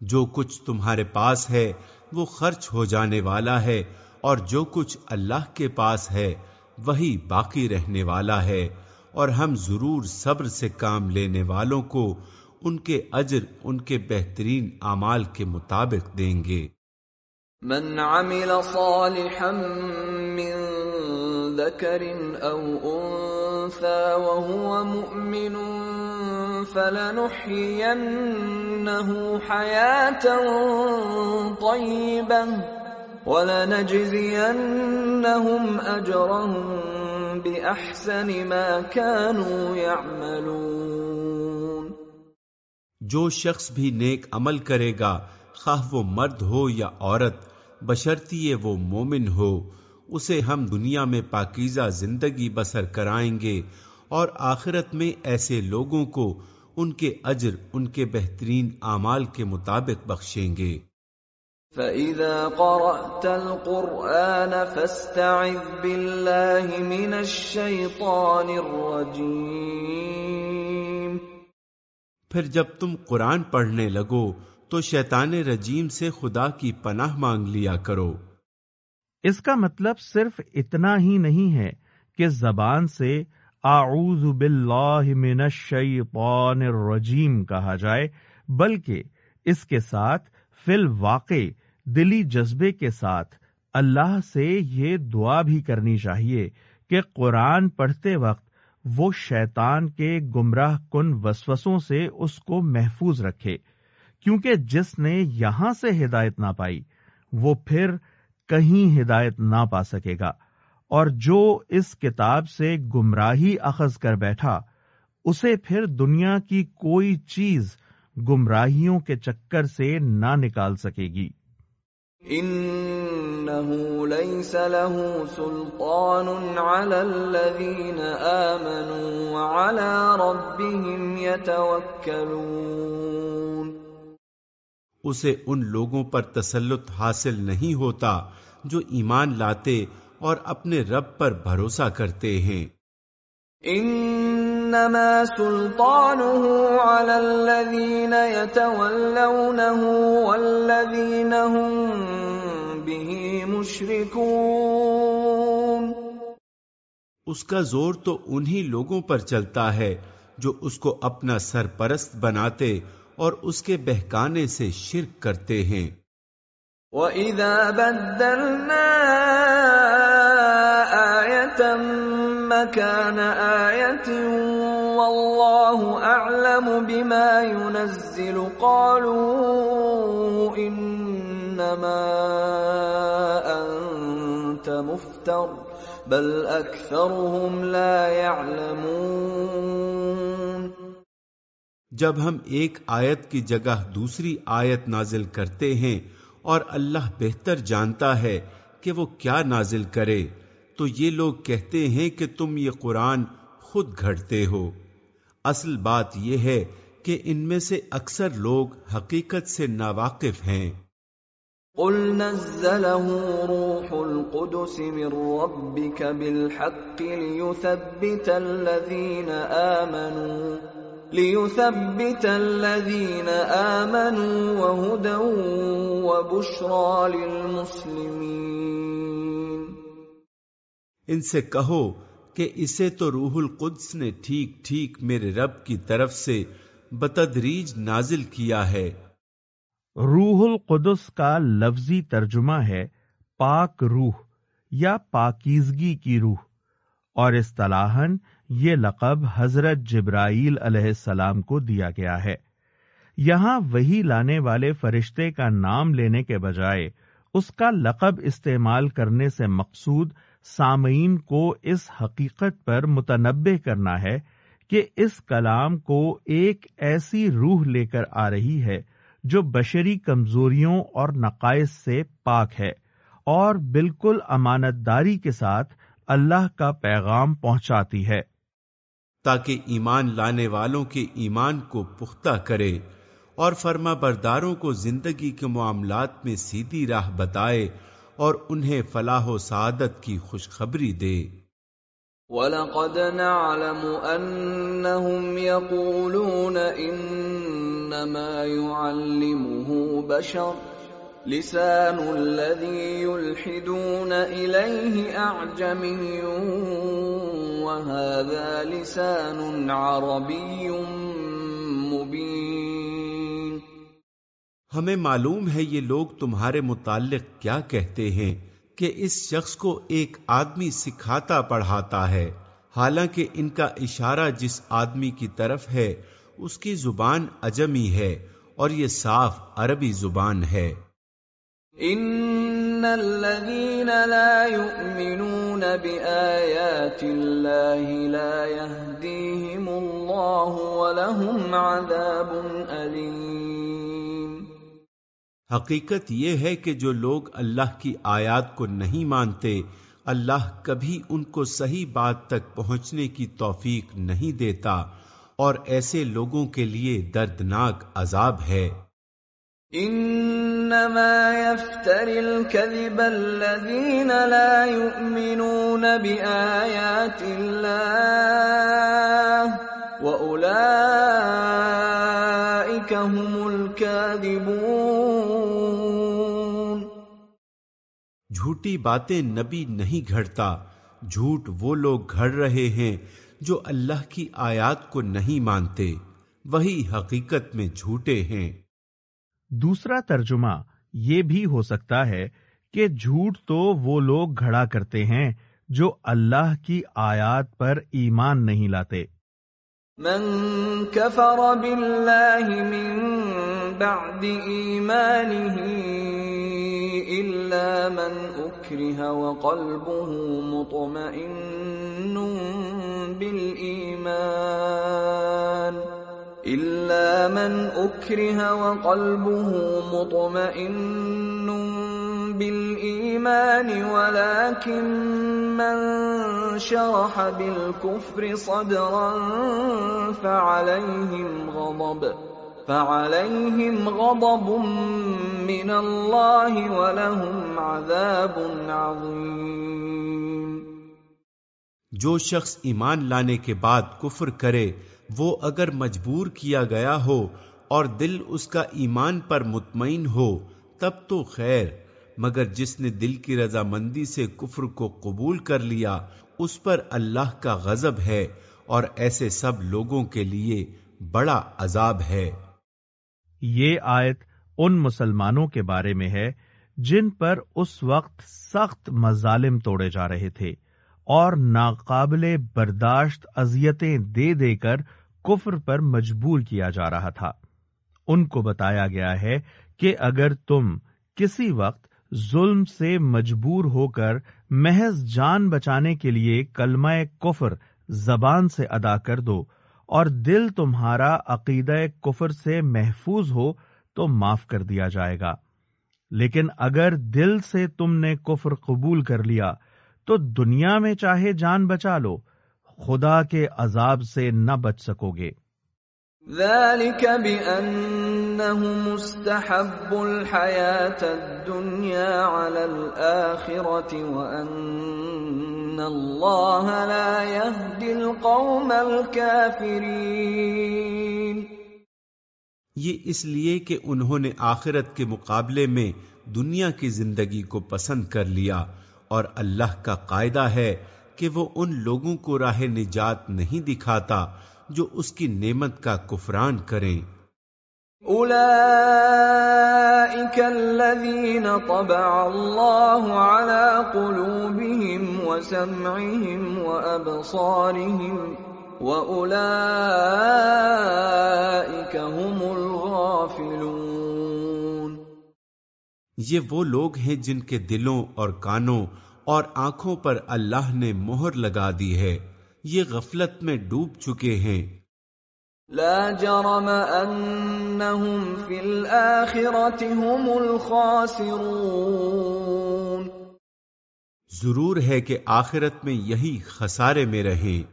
جو کچھ تمہارے پاس ہے وہ خرچ ہو جانے والا ہے اور جو کچھ اللہ کے پاس ہے وہی باقی رہنے والا ہے اور ہم ضرور صبر سے کام لینے والوں کو ان کے اجر، ان کے بہترین اعمال کے مطابق دیں گے۔ من عمل صالحا من ذكر او انثى وهو مؤمن فلنحيينه حياه طيبه وَلَنَجْزِيَنَّهُمْ أَجْرَهُمْ بِأَحْسَنِ مَا كَانُوا يَعْمَلُونَ. جو شخص بھی نیک عمل کرے گا، خواہ وہ مرد ہو یا عورت بشرتی وہ مومن ہو، اسے ہم دنیا میں پاکیزہ زندگی بسر کرائیں گے اور آخرت میں ایسے لوگوں کو ان کے اجر، ان کے بہترین اعمال کے مطابق بخشیں گے۔ فَإِذَا قَرَأْتَ الْقُرْآنَ فَاسْتَعِذْ بِاللَّهِ مِنَ الشَّيْطَانِ الرَّجِيمِ پھر جب تم قرآن پڑھنے لگو تو شیطان رجیم سے خدا کی پناہ مانگ لیا کرو۔ اس کا مطلب صرف اتنا ہی نہیں ہے کہ زبان سے اعوذ باللہ من الشیطان الرجیم کہا جائے بلکہ اس کے ساتھ فی الواقع دلی جذبے کے ساتھ اللہ سے یہ دعا بھی کرنی چاہیے کہ قرآن پڑھتے وقت وہ شیطان کے گمراہ کن وسوسوں سے اس کو محفوظ رکھے، کیونکہ جس نے یہاں سے ہدایت نہ پائی، وہ پھر کہیں ہدایت نہ پا سکے گا۔ اور جو اس کتاب سے گمراہی اخذ کر بیٹھا، اسے پھر دنیا کی کوئی چیز گمراہیوں کے چکر سے نہ نکال سکے گی۔ انه ليس له سلطان على الذين امنوا وعلى ربهم يتوكلون اسے ان لوگوں پر تسلط حاصل نہیں ہوتا جو ایمان لاتے اور اپنے رب پر بھروسہ کرتے ہیں۔ انما سلطانه على الذين يتولونه والذين هم اس کا زور تو انہی لوگوں پر چلتا ہے جو اس کو اپنا سرپرست بناتے اور اس کے بہکانے سے شرک کرتے ہیں۔ وَإِذَا بَدَّلْنَا آيَةً مَكَانَ آيَةٍ وَاللَّهُ أَعْلَمُ بِمَا يُنَزِّلُ. قَالُوا إِنَّمَا مفتر، بل اکثرهم لا يعلمون. جب ہم ایک آیت کی جگہ دوسری آیت نازل کرتے ہیں اور اللہ بہتر جانتا ہے کہ وہ کیا نازل کرے، تو یہ لوگ کہتے ہیں کہ تم یہ قرآن خود گھڑتے ہو۔ اصل بات یہ ہے کہ ان میں سے اکثر لوگ حقیقت سے ناواقف ہیں۔ قل نزله روح القدس من ربك بالحق ليثبت الذين آمنوا ليثبت الذين آمنوا وهدى وبشرى للمسلمين۔ ان سے کہو کہ اسے تو روح القدس نے ٹھیک ٹھیک میرے رب کی طرف سے بتدریج نازل کیا ہے۔ روح القدس کا لفظی ترجمہ ہے پاک روح یا پاکیزگی کی روح، اور اصطلاحاً یہ لقب حضرت جبرائیل علیہ السلام کو دیا گیا ہے۔ یہاں وہی لانے والے فرشتے کا نام لینے کے بجائے اس کا لقب استعمال کرنے سے مقصود سامعین کو اس حقیقت پر متنبع کرنا ہے کہ اس کلام کو ایک ایسی روح لے کر آ رہی ہے جو بشری کمزوریوں اور نقائص سے پاک ہے اور بالکل امانت داری کے ساتھ اللہ کا پیغام پہنچاتی ہے۔ تاکہ ایمان لانے والوں کے ایمان کو پختہ کرے اور فرما برداروں کو زندگی کے معاملات میں سیدھی راہ بتائے اور انہیں فلاح و سعادت کی خوشخبری دے۔ وَلَقَدْ نَعْلَمُ أَنَّهُمْ يَقُولُونَ إِنَّمَا يُعَلِّمُهُ بَشَرٌ لِسَانُ الَّذِي يُلْحِدُونَ إِلَيْهِ أَعْجَمِيٌّ وَهَذَا لِسَانٌ عَرَبِيٌّ ہمیں معلوم ہے یہ لوگ تمہارے متعلق کیا کہتے ہیں کہ اس شخص کو ایک آدمی سکھاتا پڑھاتا ہے، حالانکہ ان کا اشارہ جس آدمی کی طرف ہے، اس کی زبان اجمی ہے اور یہ صاف عربی زبان ہے۔ ان الذين لا يؤمنون بآيات الله لا يهديهم الله ولهم عذاب أليم حقیقت یہ ہے کہ جو لوگ اللہ کی آیات کو نہیں مانتے، اللہ کبھی ان کو صحیح بات تک پہنچنے کی توفیق نہیں دیتا، اور ایسے لوگوں کے لیے دردناک عذاب ہے۔ انما يفتر الكذب الذين لا يؤمنون بآيات الله وأولئك هم الكاذبون۔ جھوٹی باتیں نبی نہیں گھڑتا۔ جھوٹ وہ لوگ گھڑ رہے ہیں جو اللہ کی آیات کو نہیں مانتے۔ وہی حقیقت میں جھوٹے ہیں۔ دوسرا ترجمہ یہ بھی ہو سکتا ہے کہ جھوٹ تو وہ لوگ گھڑا کرتے ہیں جو اللہ کی آیات پر ایمان نہیں لاتے۔ من كفر بالله من بعد إيمانه إلا من أكره وقلبه مطمئن بالإيمان إلا من أكره وقلبه مطمئن بالإيمان، ولكن من شرح بالكفر صدرا فعليهم غضب. فعليهم غضب من الله ولهم عذاب عظيم. جو شخص ایمان لانے کے بعد کفر کرے، وہ اگر مجبور کیا گیا ہو اور دل اس کا ایمان پر مطمئن ہو، تب تو خیر۔ مگر جس نے دل کی رضامندی سے کفر کو قبول کر لیا، اس پر اللہ کا غضب ہے اور ایسے سب لوگوں کے لیے بڑا عذاب ہے۔ یہ آیت ان مسلمانوں کے بارے میں ہے جن پر اس وقت سخت مظالم توڑے جا رہے تھے اور ناقابل برداشت اذیتیں دے دے کر کفر پر مجبور کیا جا رہا تھا۔ ان کو بتایا گیا ہے کہ اگر تم کسی وقت ظلم سے مجبور ہو کر محض جان بچانے کے لیے کلمہ کفر زبان سے ادا کر دو، اور دل تمہارا عقیدہ کفر سے محفوظ ہو تو معاف کر دیا جائے گا۔ لیکن اگر دل سے تم نے کفر قبول کر لیا تو دنیا میں چاہے جان بچا لو، خدا کے عذاب سے نہ بچ سکو گے۔ ذلك بأنه مستحب الحياة الدنيا على الآخرة وأن الله لا يهدي القوم الكافرين. یہ اس لیے کہ انہوں نے آخرت کے مقابلے میں دنیا کی زندگی کو پسند کر لیا اور اللہ کا قاعدہ ہے کہ وہ ان لوگوں کو راہ نجات نہیں دکھاتا جو اس کی نعمت کا کفران کریں۔ اولئك الذين طبع الله على قلوبهم وسمعهم وابصارهم واولئك هم الغافلون۔ یہ وہ لوگ ہیں جن کے دلوں اور کانوں اور آنکھوں پر اللہ نے مہر لگا دی ہے۔ یہ غفلت میں ڈوب چکے ہیں۔ لا جرم انہم فی الاخرت هم الخاسرون۔ ضرور ہے کہ آخرت میں یہی خسارے میں رہیں۔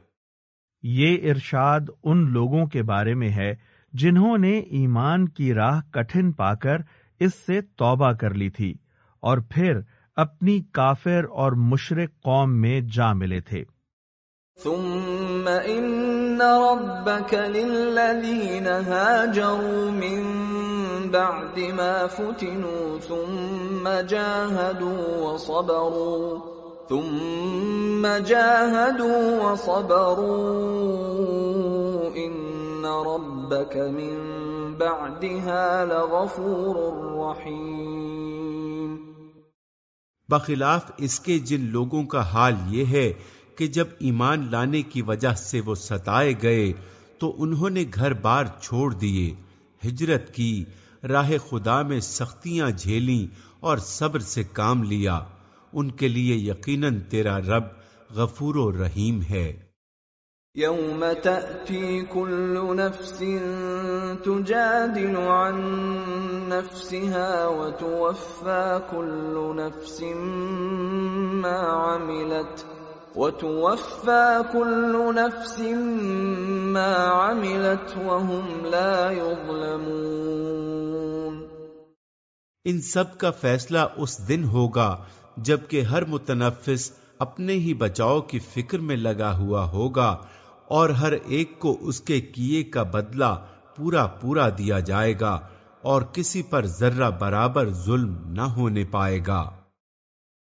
یہ ارشاد ان لوگوں کے بارے میں ہے جنہوں نے ایمان کی راہ کٹھن پا کر اس سے توبہ کر لی تھی اور پھر اپنی کافر اور مشرق قوم میں جا ملے تھے۔ ثم ان ربك للذين هاجروا من بعد ما فتنوا ثم جاهدوا وصبروا ثم جاهدوا وصبروا ان ربك من بعدها لغفور رحيم۔ بخلاف اس کے جن لوگوں کا حال یہ ہے کہ جب ایمان لانے کی وجہ سے وہ ستائے گئے تو انہوں نے گھر بار چھوڑ دیے، ہجرت کی، راہ خدا میں سختیاں جھیلی اور صبر سے کام لیا۔ ان کے لیے یقیناً تیرا رب غفور و رحیم ہے۔ يوم تأتي كل نفس تجادل عن نفسها وتوفى كل نفس ما عملت۔ وتوفى كل نفس ما عملت وهم لا ان سب کا فیصلہ اس دن ہوگا جبکہ ہر متنفس اپنے ہی بچاؤ کی فکر میں لگا ہوا ہوگا اور ہر ایک کو اس کے کیے کا بدلہ پورا پورا دیا جائے گا اور کسی پر ذرہ برابر ظلم نہ ہونے پائے گا۔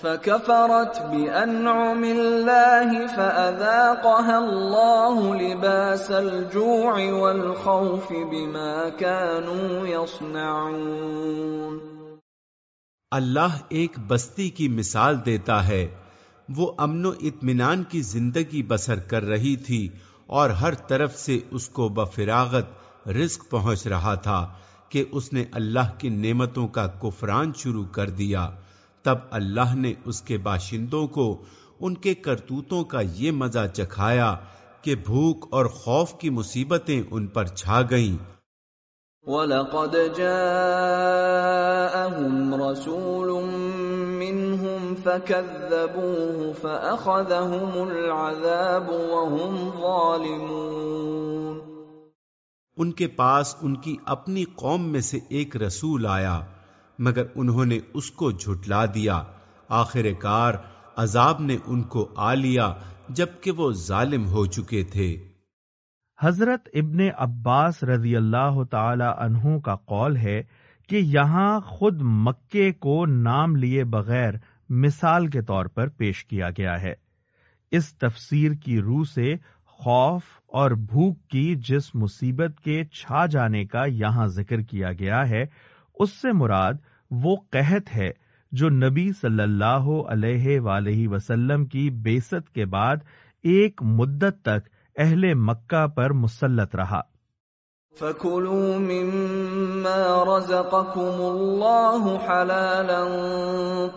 فكفرت بانعم الله فاذاقها الله لباس الجوع والخوف بما كانوا يصنعون اللہ ایک بستی کی مثال دیتا ہے۔ وہ امن و اطمینان کی زندگی بسر کر رہی تھی اور ہر طرف سے اس کو بفراغت رزق پہنچ رہا تھا کہ اس نے اللہ کی نعمتوں کا کفران شروع کر دیا۔ تب اللہ نے اس کے باشندوں کو ان کے کرتوتوں کا یہ مزہ چکھایا کہ بھوک اور خوف کی مصیبتیں ان پر چھا گئیں۔ وَلَقَدْ جَاءَهُمْ رَسُولٌ مِّنْهُمْ فَكَذَّبُوهُ فَأَخَذَهُمُ الْعَذَابُ وَهُمْ ظَالِمُونَ۔ ان کے پاس ان کی اپنی قوم میں سے ایک رسول آیا۔ مگر انہوں نے اس کو جھٹلا دیا۔ آخر کار عذاب نے ان کو آ لیا جبکہ وہ ظالم ہو چکے تھے۔ حضرت ابن عباس رضی اللہ تعالی عنہ کا قول ہے کہ یہاں خود مکے کو نام لیے بغیر مثال کے طور پر پیش کیا گیا ہے۔ اس تفسیر کی روح سے خوف اور بھوک کی جس مصیبت کے چھا جانے کا یہاں ذکر کیا گیا ہے اس سے مراد وہ قحط ہے جو نبی صلی اللہ علیہ وآلہ وسلم کی بیست کے بعد ایک مدت تک اہل مکہ پر مسلط رہا۔ فَكُلُوا مِمَّا رَزَقَكُمُ اللَّهُ حَلَالًا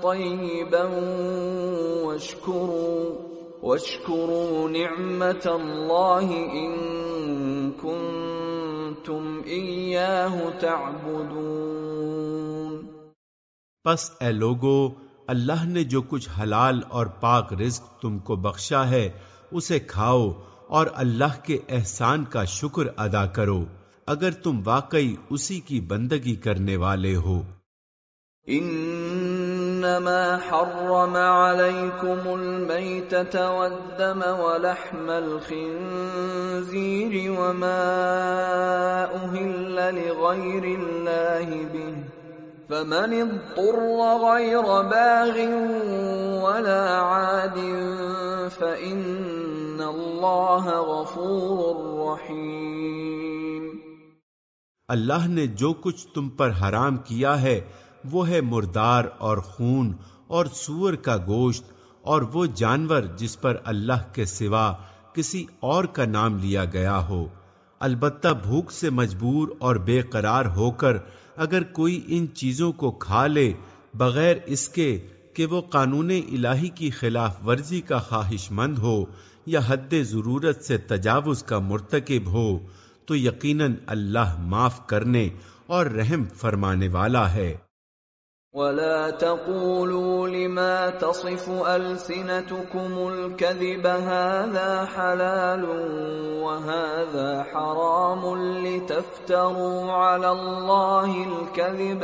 طَيِّبًا وَاشْكُرُوا وَاشْكُرُوا نِعْمَةَ اللَّهِ إِن كُنتُمْ إِيَّاهُ تَعْبُدُونَ۔ پس اے لوگو اللہ نے جو کچھ حلال اور پاک رزق تم کو بخشا ہے اسے کھاؤ اور اللہ کے احسان کا شکر ادا کرو۔ اگر تم واقعی اسی کی بندگی کرنے والے ہو۔ انما حرم عليكم الميتة والدم ولحم الخنزير وما أهل لغير الله به فمن اضطر غير باغ ولا عاد فإن الله غفور رحيم اللہ نے جو کچھ تم پر حرام کیا ہے وہ ہے مردار اور خون اور سور کا گوشت اور وہ جانور جس پر اللہ کے سوا کسی اور کا نام لیا گیا ہو۔ البتہ بھوک سے مجبور اور بے قرار ہو کر اگر کوئی ان چیزوں کو کھا لے، بغیر اس کے کہ وہ قانون الہی کی خلاف ورزی کا خواہش مند ہو یا حد ضرورت سے تجاوز کا مرتکب ہو، تو یقیناً اللہ معاف کرنے اور رحم فرمانے والا ہے۔ ولا تقولوا لما تصف ألسنتكم الكذب هذا حلال وهذا حرام لتفتروا على الله الكذب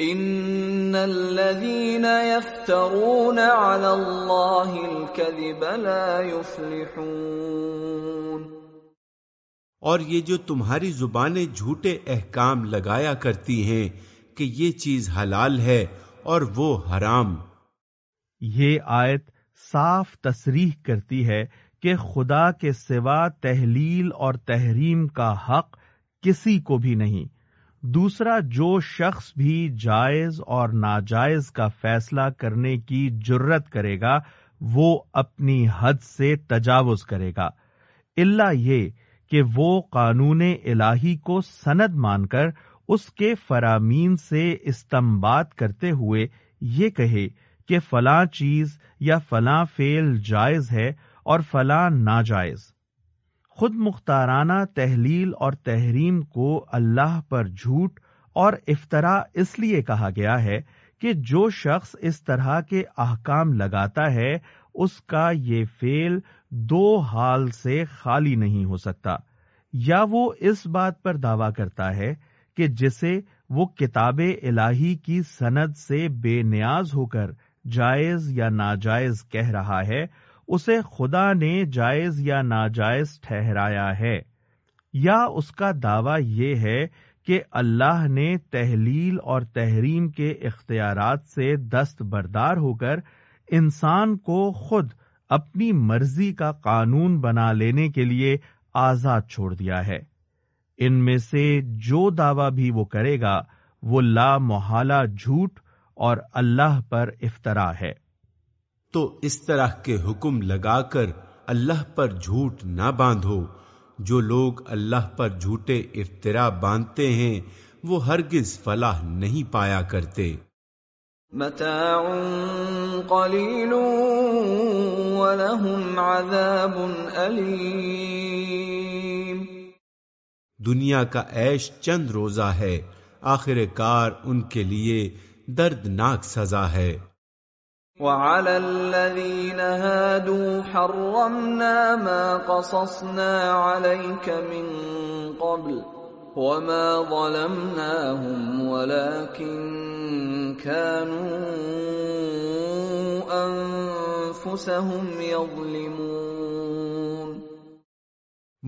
إن الذين يفترون على الله الكذب لا يفلحون اور یہ جو تمہاری زبانیں جھوٹے احکام لگایا کرتی ہیں کہ یہ چیز حلال ہے اور وہ حرام۔ یہ آیت صاف تصریح کرتی ہے کہ خدا کے سوا تحلیل اور تحریم کا حق کسی کو بھی نہیں۔ دوسرا، جو شخص بھی جائز اور ناجائز کا فیصلہ کرنے کی جرت کرے گا، وہ اپنی حد سے تجاوز کرے گا۔ اللہ یہ کہ وہ قانون الہی کو سند مان کر اس کے فرامین سے استمباد کرتے ہوئے یہ کہے کہ فلاں چیز یا فلاں فیل جائز ہے اور فلاں ناجائز۔ خود مختارانہ تحلیل اور تحریم کو اللہ پر جھوٹ اور افطرا اس لیے کہا گیا ہے کہ جو شخص اس طرح کے احکام لگاتا ہے، اس کا یہ فیل دو حال سے خالی نہیں ہو سکتا۔ یا وہ اس بات پر دعویٰ کرتا ہے کہ جسے وہ کتاب الہی کی سند سے بے نیاز ہو کر جائز یا ناجائز کہہ رہا ہے، اسے خدا نے جائز یا ناجائز ٹھہرایا ہے۔ یا اس کا دعویٰ یہ ہے کہ اللہ نے تحلیل اور تحریم کے اختیارات سے دست بردار ہو کر انسان کو خود اپنی مرضی کا قانون بنا لینے کے لیے آزاد چھوڑ دیا ہے۔ ان میں سے جو دعوی بھی وہ کرے گا وہ لا محالہ جھوٹ اور اللہ پر افطرا ہے۔ تو اس طرح کے حکم لگا کر اللہ پر جھوٹ نہ باندھو۔ جو لوگ اللہ پر جھوٹے افطرا باندھتے ہیں وہ ہرگز فلاح نہیں پایا کرتے۔ متاع قلیل ولہم عذاب علیم۔ دنیا کا عیش چند روزہ ہے۔ آخر کار ان کے لیے دردناک سزا ہے۔ وعلى الذين هادوا حرمنا ما قصصنا عليك من قبل وما ظلمناهم ولكن كانوا انفسهم يظلمون۔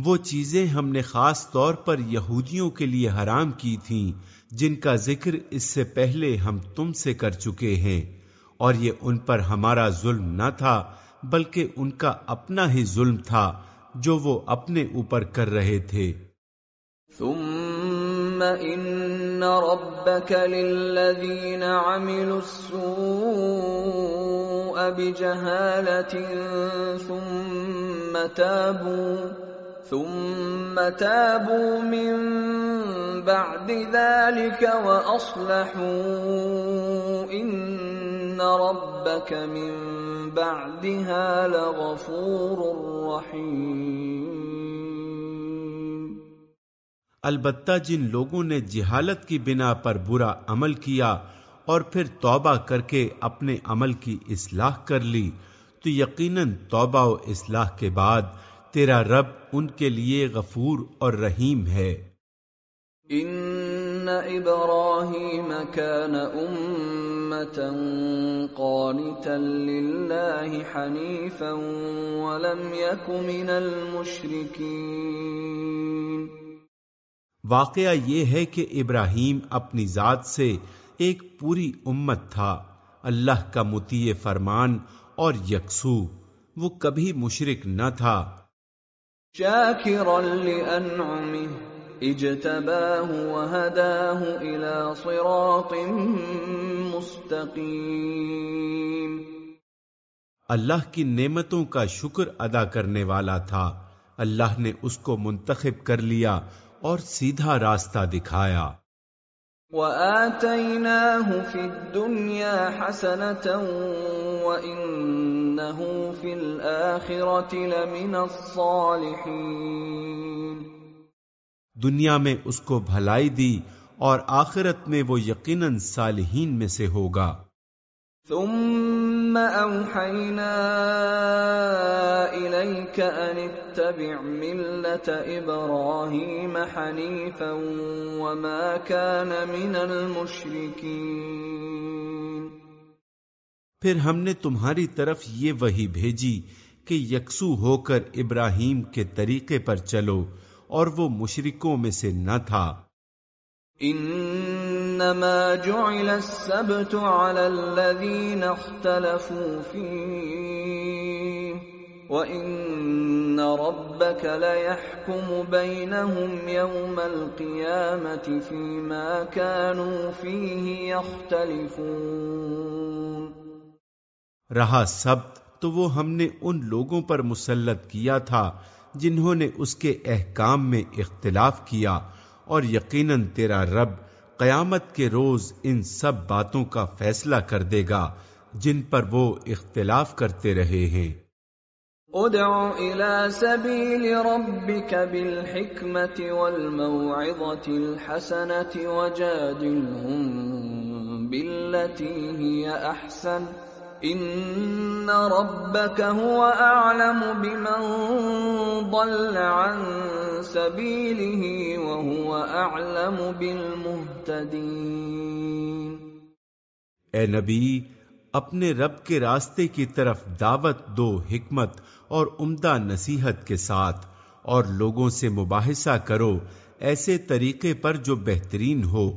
وہ چیزیں ہم نے خاص طور پر یہودیوں کے لیے حرام کی تھیں، جن کا ذکر اس سے پہلے ہم تم سے کر چکے ہیں۔ اور یہ ان پر ہمارا ظلم نہ تھا، بلکہ ان کا اپنا ہی ظلم تھا، جو وہ اپنے اوپر کر رہے تھے۔ ثم ان ربك للذين عملوا السوء بجهالة ثم تابوا ثم تابوا من بعد ذلك واصلحوا ان ربك من بعدها لغفور رحيم. البتہ جن لوگوں نے جہالت کی بنا پر برا عمل کیا اور پھر توبہ کر کے اپنے عمل کی اصلاح کر لی، تو یقیناً توبہ و اصلاح کے بعد تیرا رب ان کے لیے غفور اور رحیم ہے۔ ان ابراہیم كان امتا قانتا للہ حنیفا ولم يك من المشرکین واقعہ یہ ہے کہ ابراہیم اپنی ذات سے ایک پوری امت تھا۔ اللہ کا متیع فرمان اور یکسو وہ کبھی مشرک نہ تھا۔ شاكرا لأنعمه، اجتباه وهداه إلى صراط مستقيم۔ اللہ کی نعمتوں کا شکر ادا کرنے والا تھا۔ اللہ نے اس کو منتخب کر لیا اور سیدھا راستہ دکھایا۔ وَآتَيْنَاهُ فِي الدُّنْيَا حَسَنَةً وَإِنَّهُ فِي الْآخِرَةِ لَمِنَ الصَّالِحِينَ۔ دنیا میں اس کو بھلائی دی اور آخرت میں وہ یقیناً صالحین میں سے ہوگا۔ ثم اوحينا اليك ان اتبع ملة ابراهيم حنيفا وما كان من المشركين. پھر ہم نے تمہاری طرف یہ وہی بھیجی کہ یکسو ہو کر ابراہیم کے طریقے پر چلو اور وہ مشرکوں میں سے نہ تھا۔ انما جعل السبت على الذين اختلفوا فيه وان ربك ليحكم بينهم يوم القيامه فيما كانوا فيه يختلفون رہا سبت تو وہ ہم نے ان لوگوں پر مسلط کیا تھا جنہوں نے اس کے احکام میں اختلاف کیا اور یقیناً تیرا رب قیامت کے روز ان سب باتوں کا فیصلہ کر دے گا، جن پر وہ اختلاف کرتے رہے ہیں۔ ادعو الى سبيل ربك بالحكمة والموعظة الحسنة وجادلهم بالتي هي احسن۔ ان ربك هو اعلم بمن ضل عن سبيله وهو اعلم بالمهتدين اے نبی، اپنے رب کے راستے کی طرف دعوت دو حکمت اور عمدہ نصیحت کے ساتھ، اور لوگوں سے مباحثہ کرو، ایسے طریقے پر جو بہترین ہو۔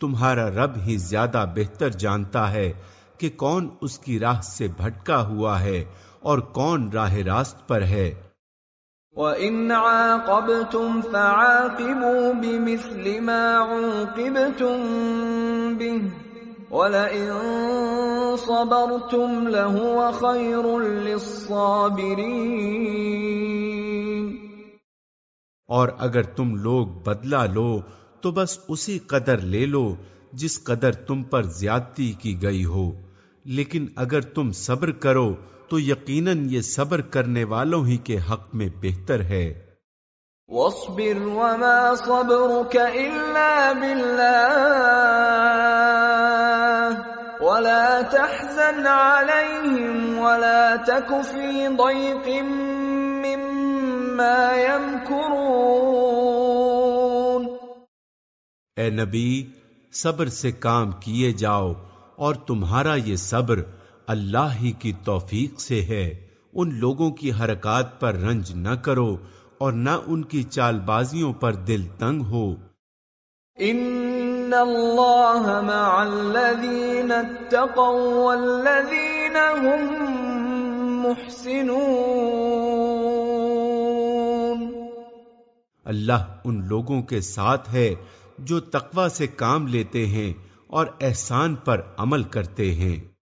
تمہارا رب ہی زیادہ بہتر جانتا ہے۔ کہ کون اس کی راہ سے بھٹکا ہوا ہے اور کون راہ راست پر ہے۔ وَإِنْ عَاقَبْتُمْ فَعَاقِبُوا بِمِثْلِ مَا عُوقِبْتُمْ بِهِ وَلَئِن صَبَرْتُمْ لَهُوَ خَيْرٌ لِلصَّابِرِينَ۔ اور اگر تم لوگ بدلہ لو تو بس اسی قدر لے لو جس قدر تم پر زیادتی کی گئی ہو۔ لیکن اگر تم صبر کرو تو یقیناً یہ صبر کرنے والوں ہی کے حق میں بہتر ہے۔ واصبر وما صبرك الا بالله ولا تحزن عليهم ولا تك في ضيق مما يمكرون۔ اے نبی صبر سے کام کیے جاؤ اور تمہارا یہ صبر اللہ ہی کی توفیق سے ہے۔ ان لوگوں کی حرکات پر رنج نہ کرو اور نہ ان کی چال بازیوں پر دل تنگ ہو۔ ان اللہ مع الذین اتقوا والذین هم محسنون۔ اللہ ان لوگوں کے ساتھ ہے جو تقوی سے کام لیتے ہیں۔ اور احسان پر عمل کرتے ہیں۔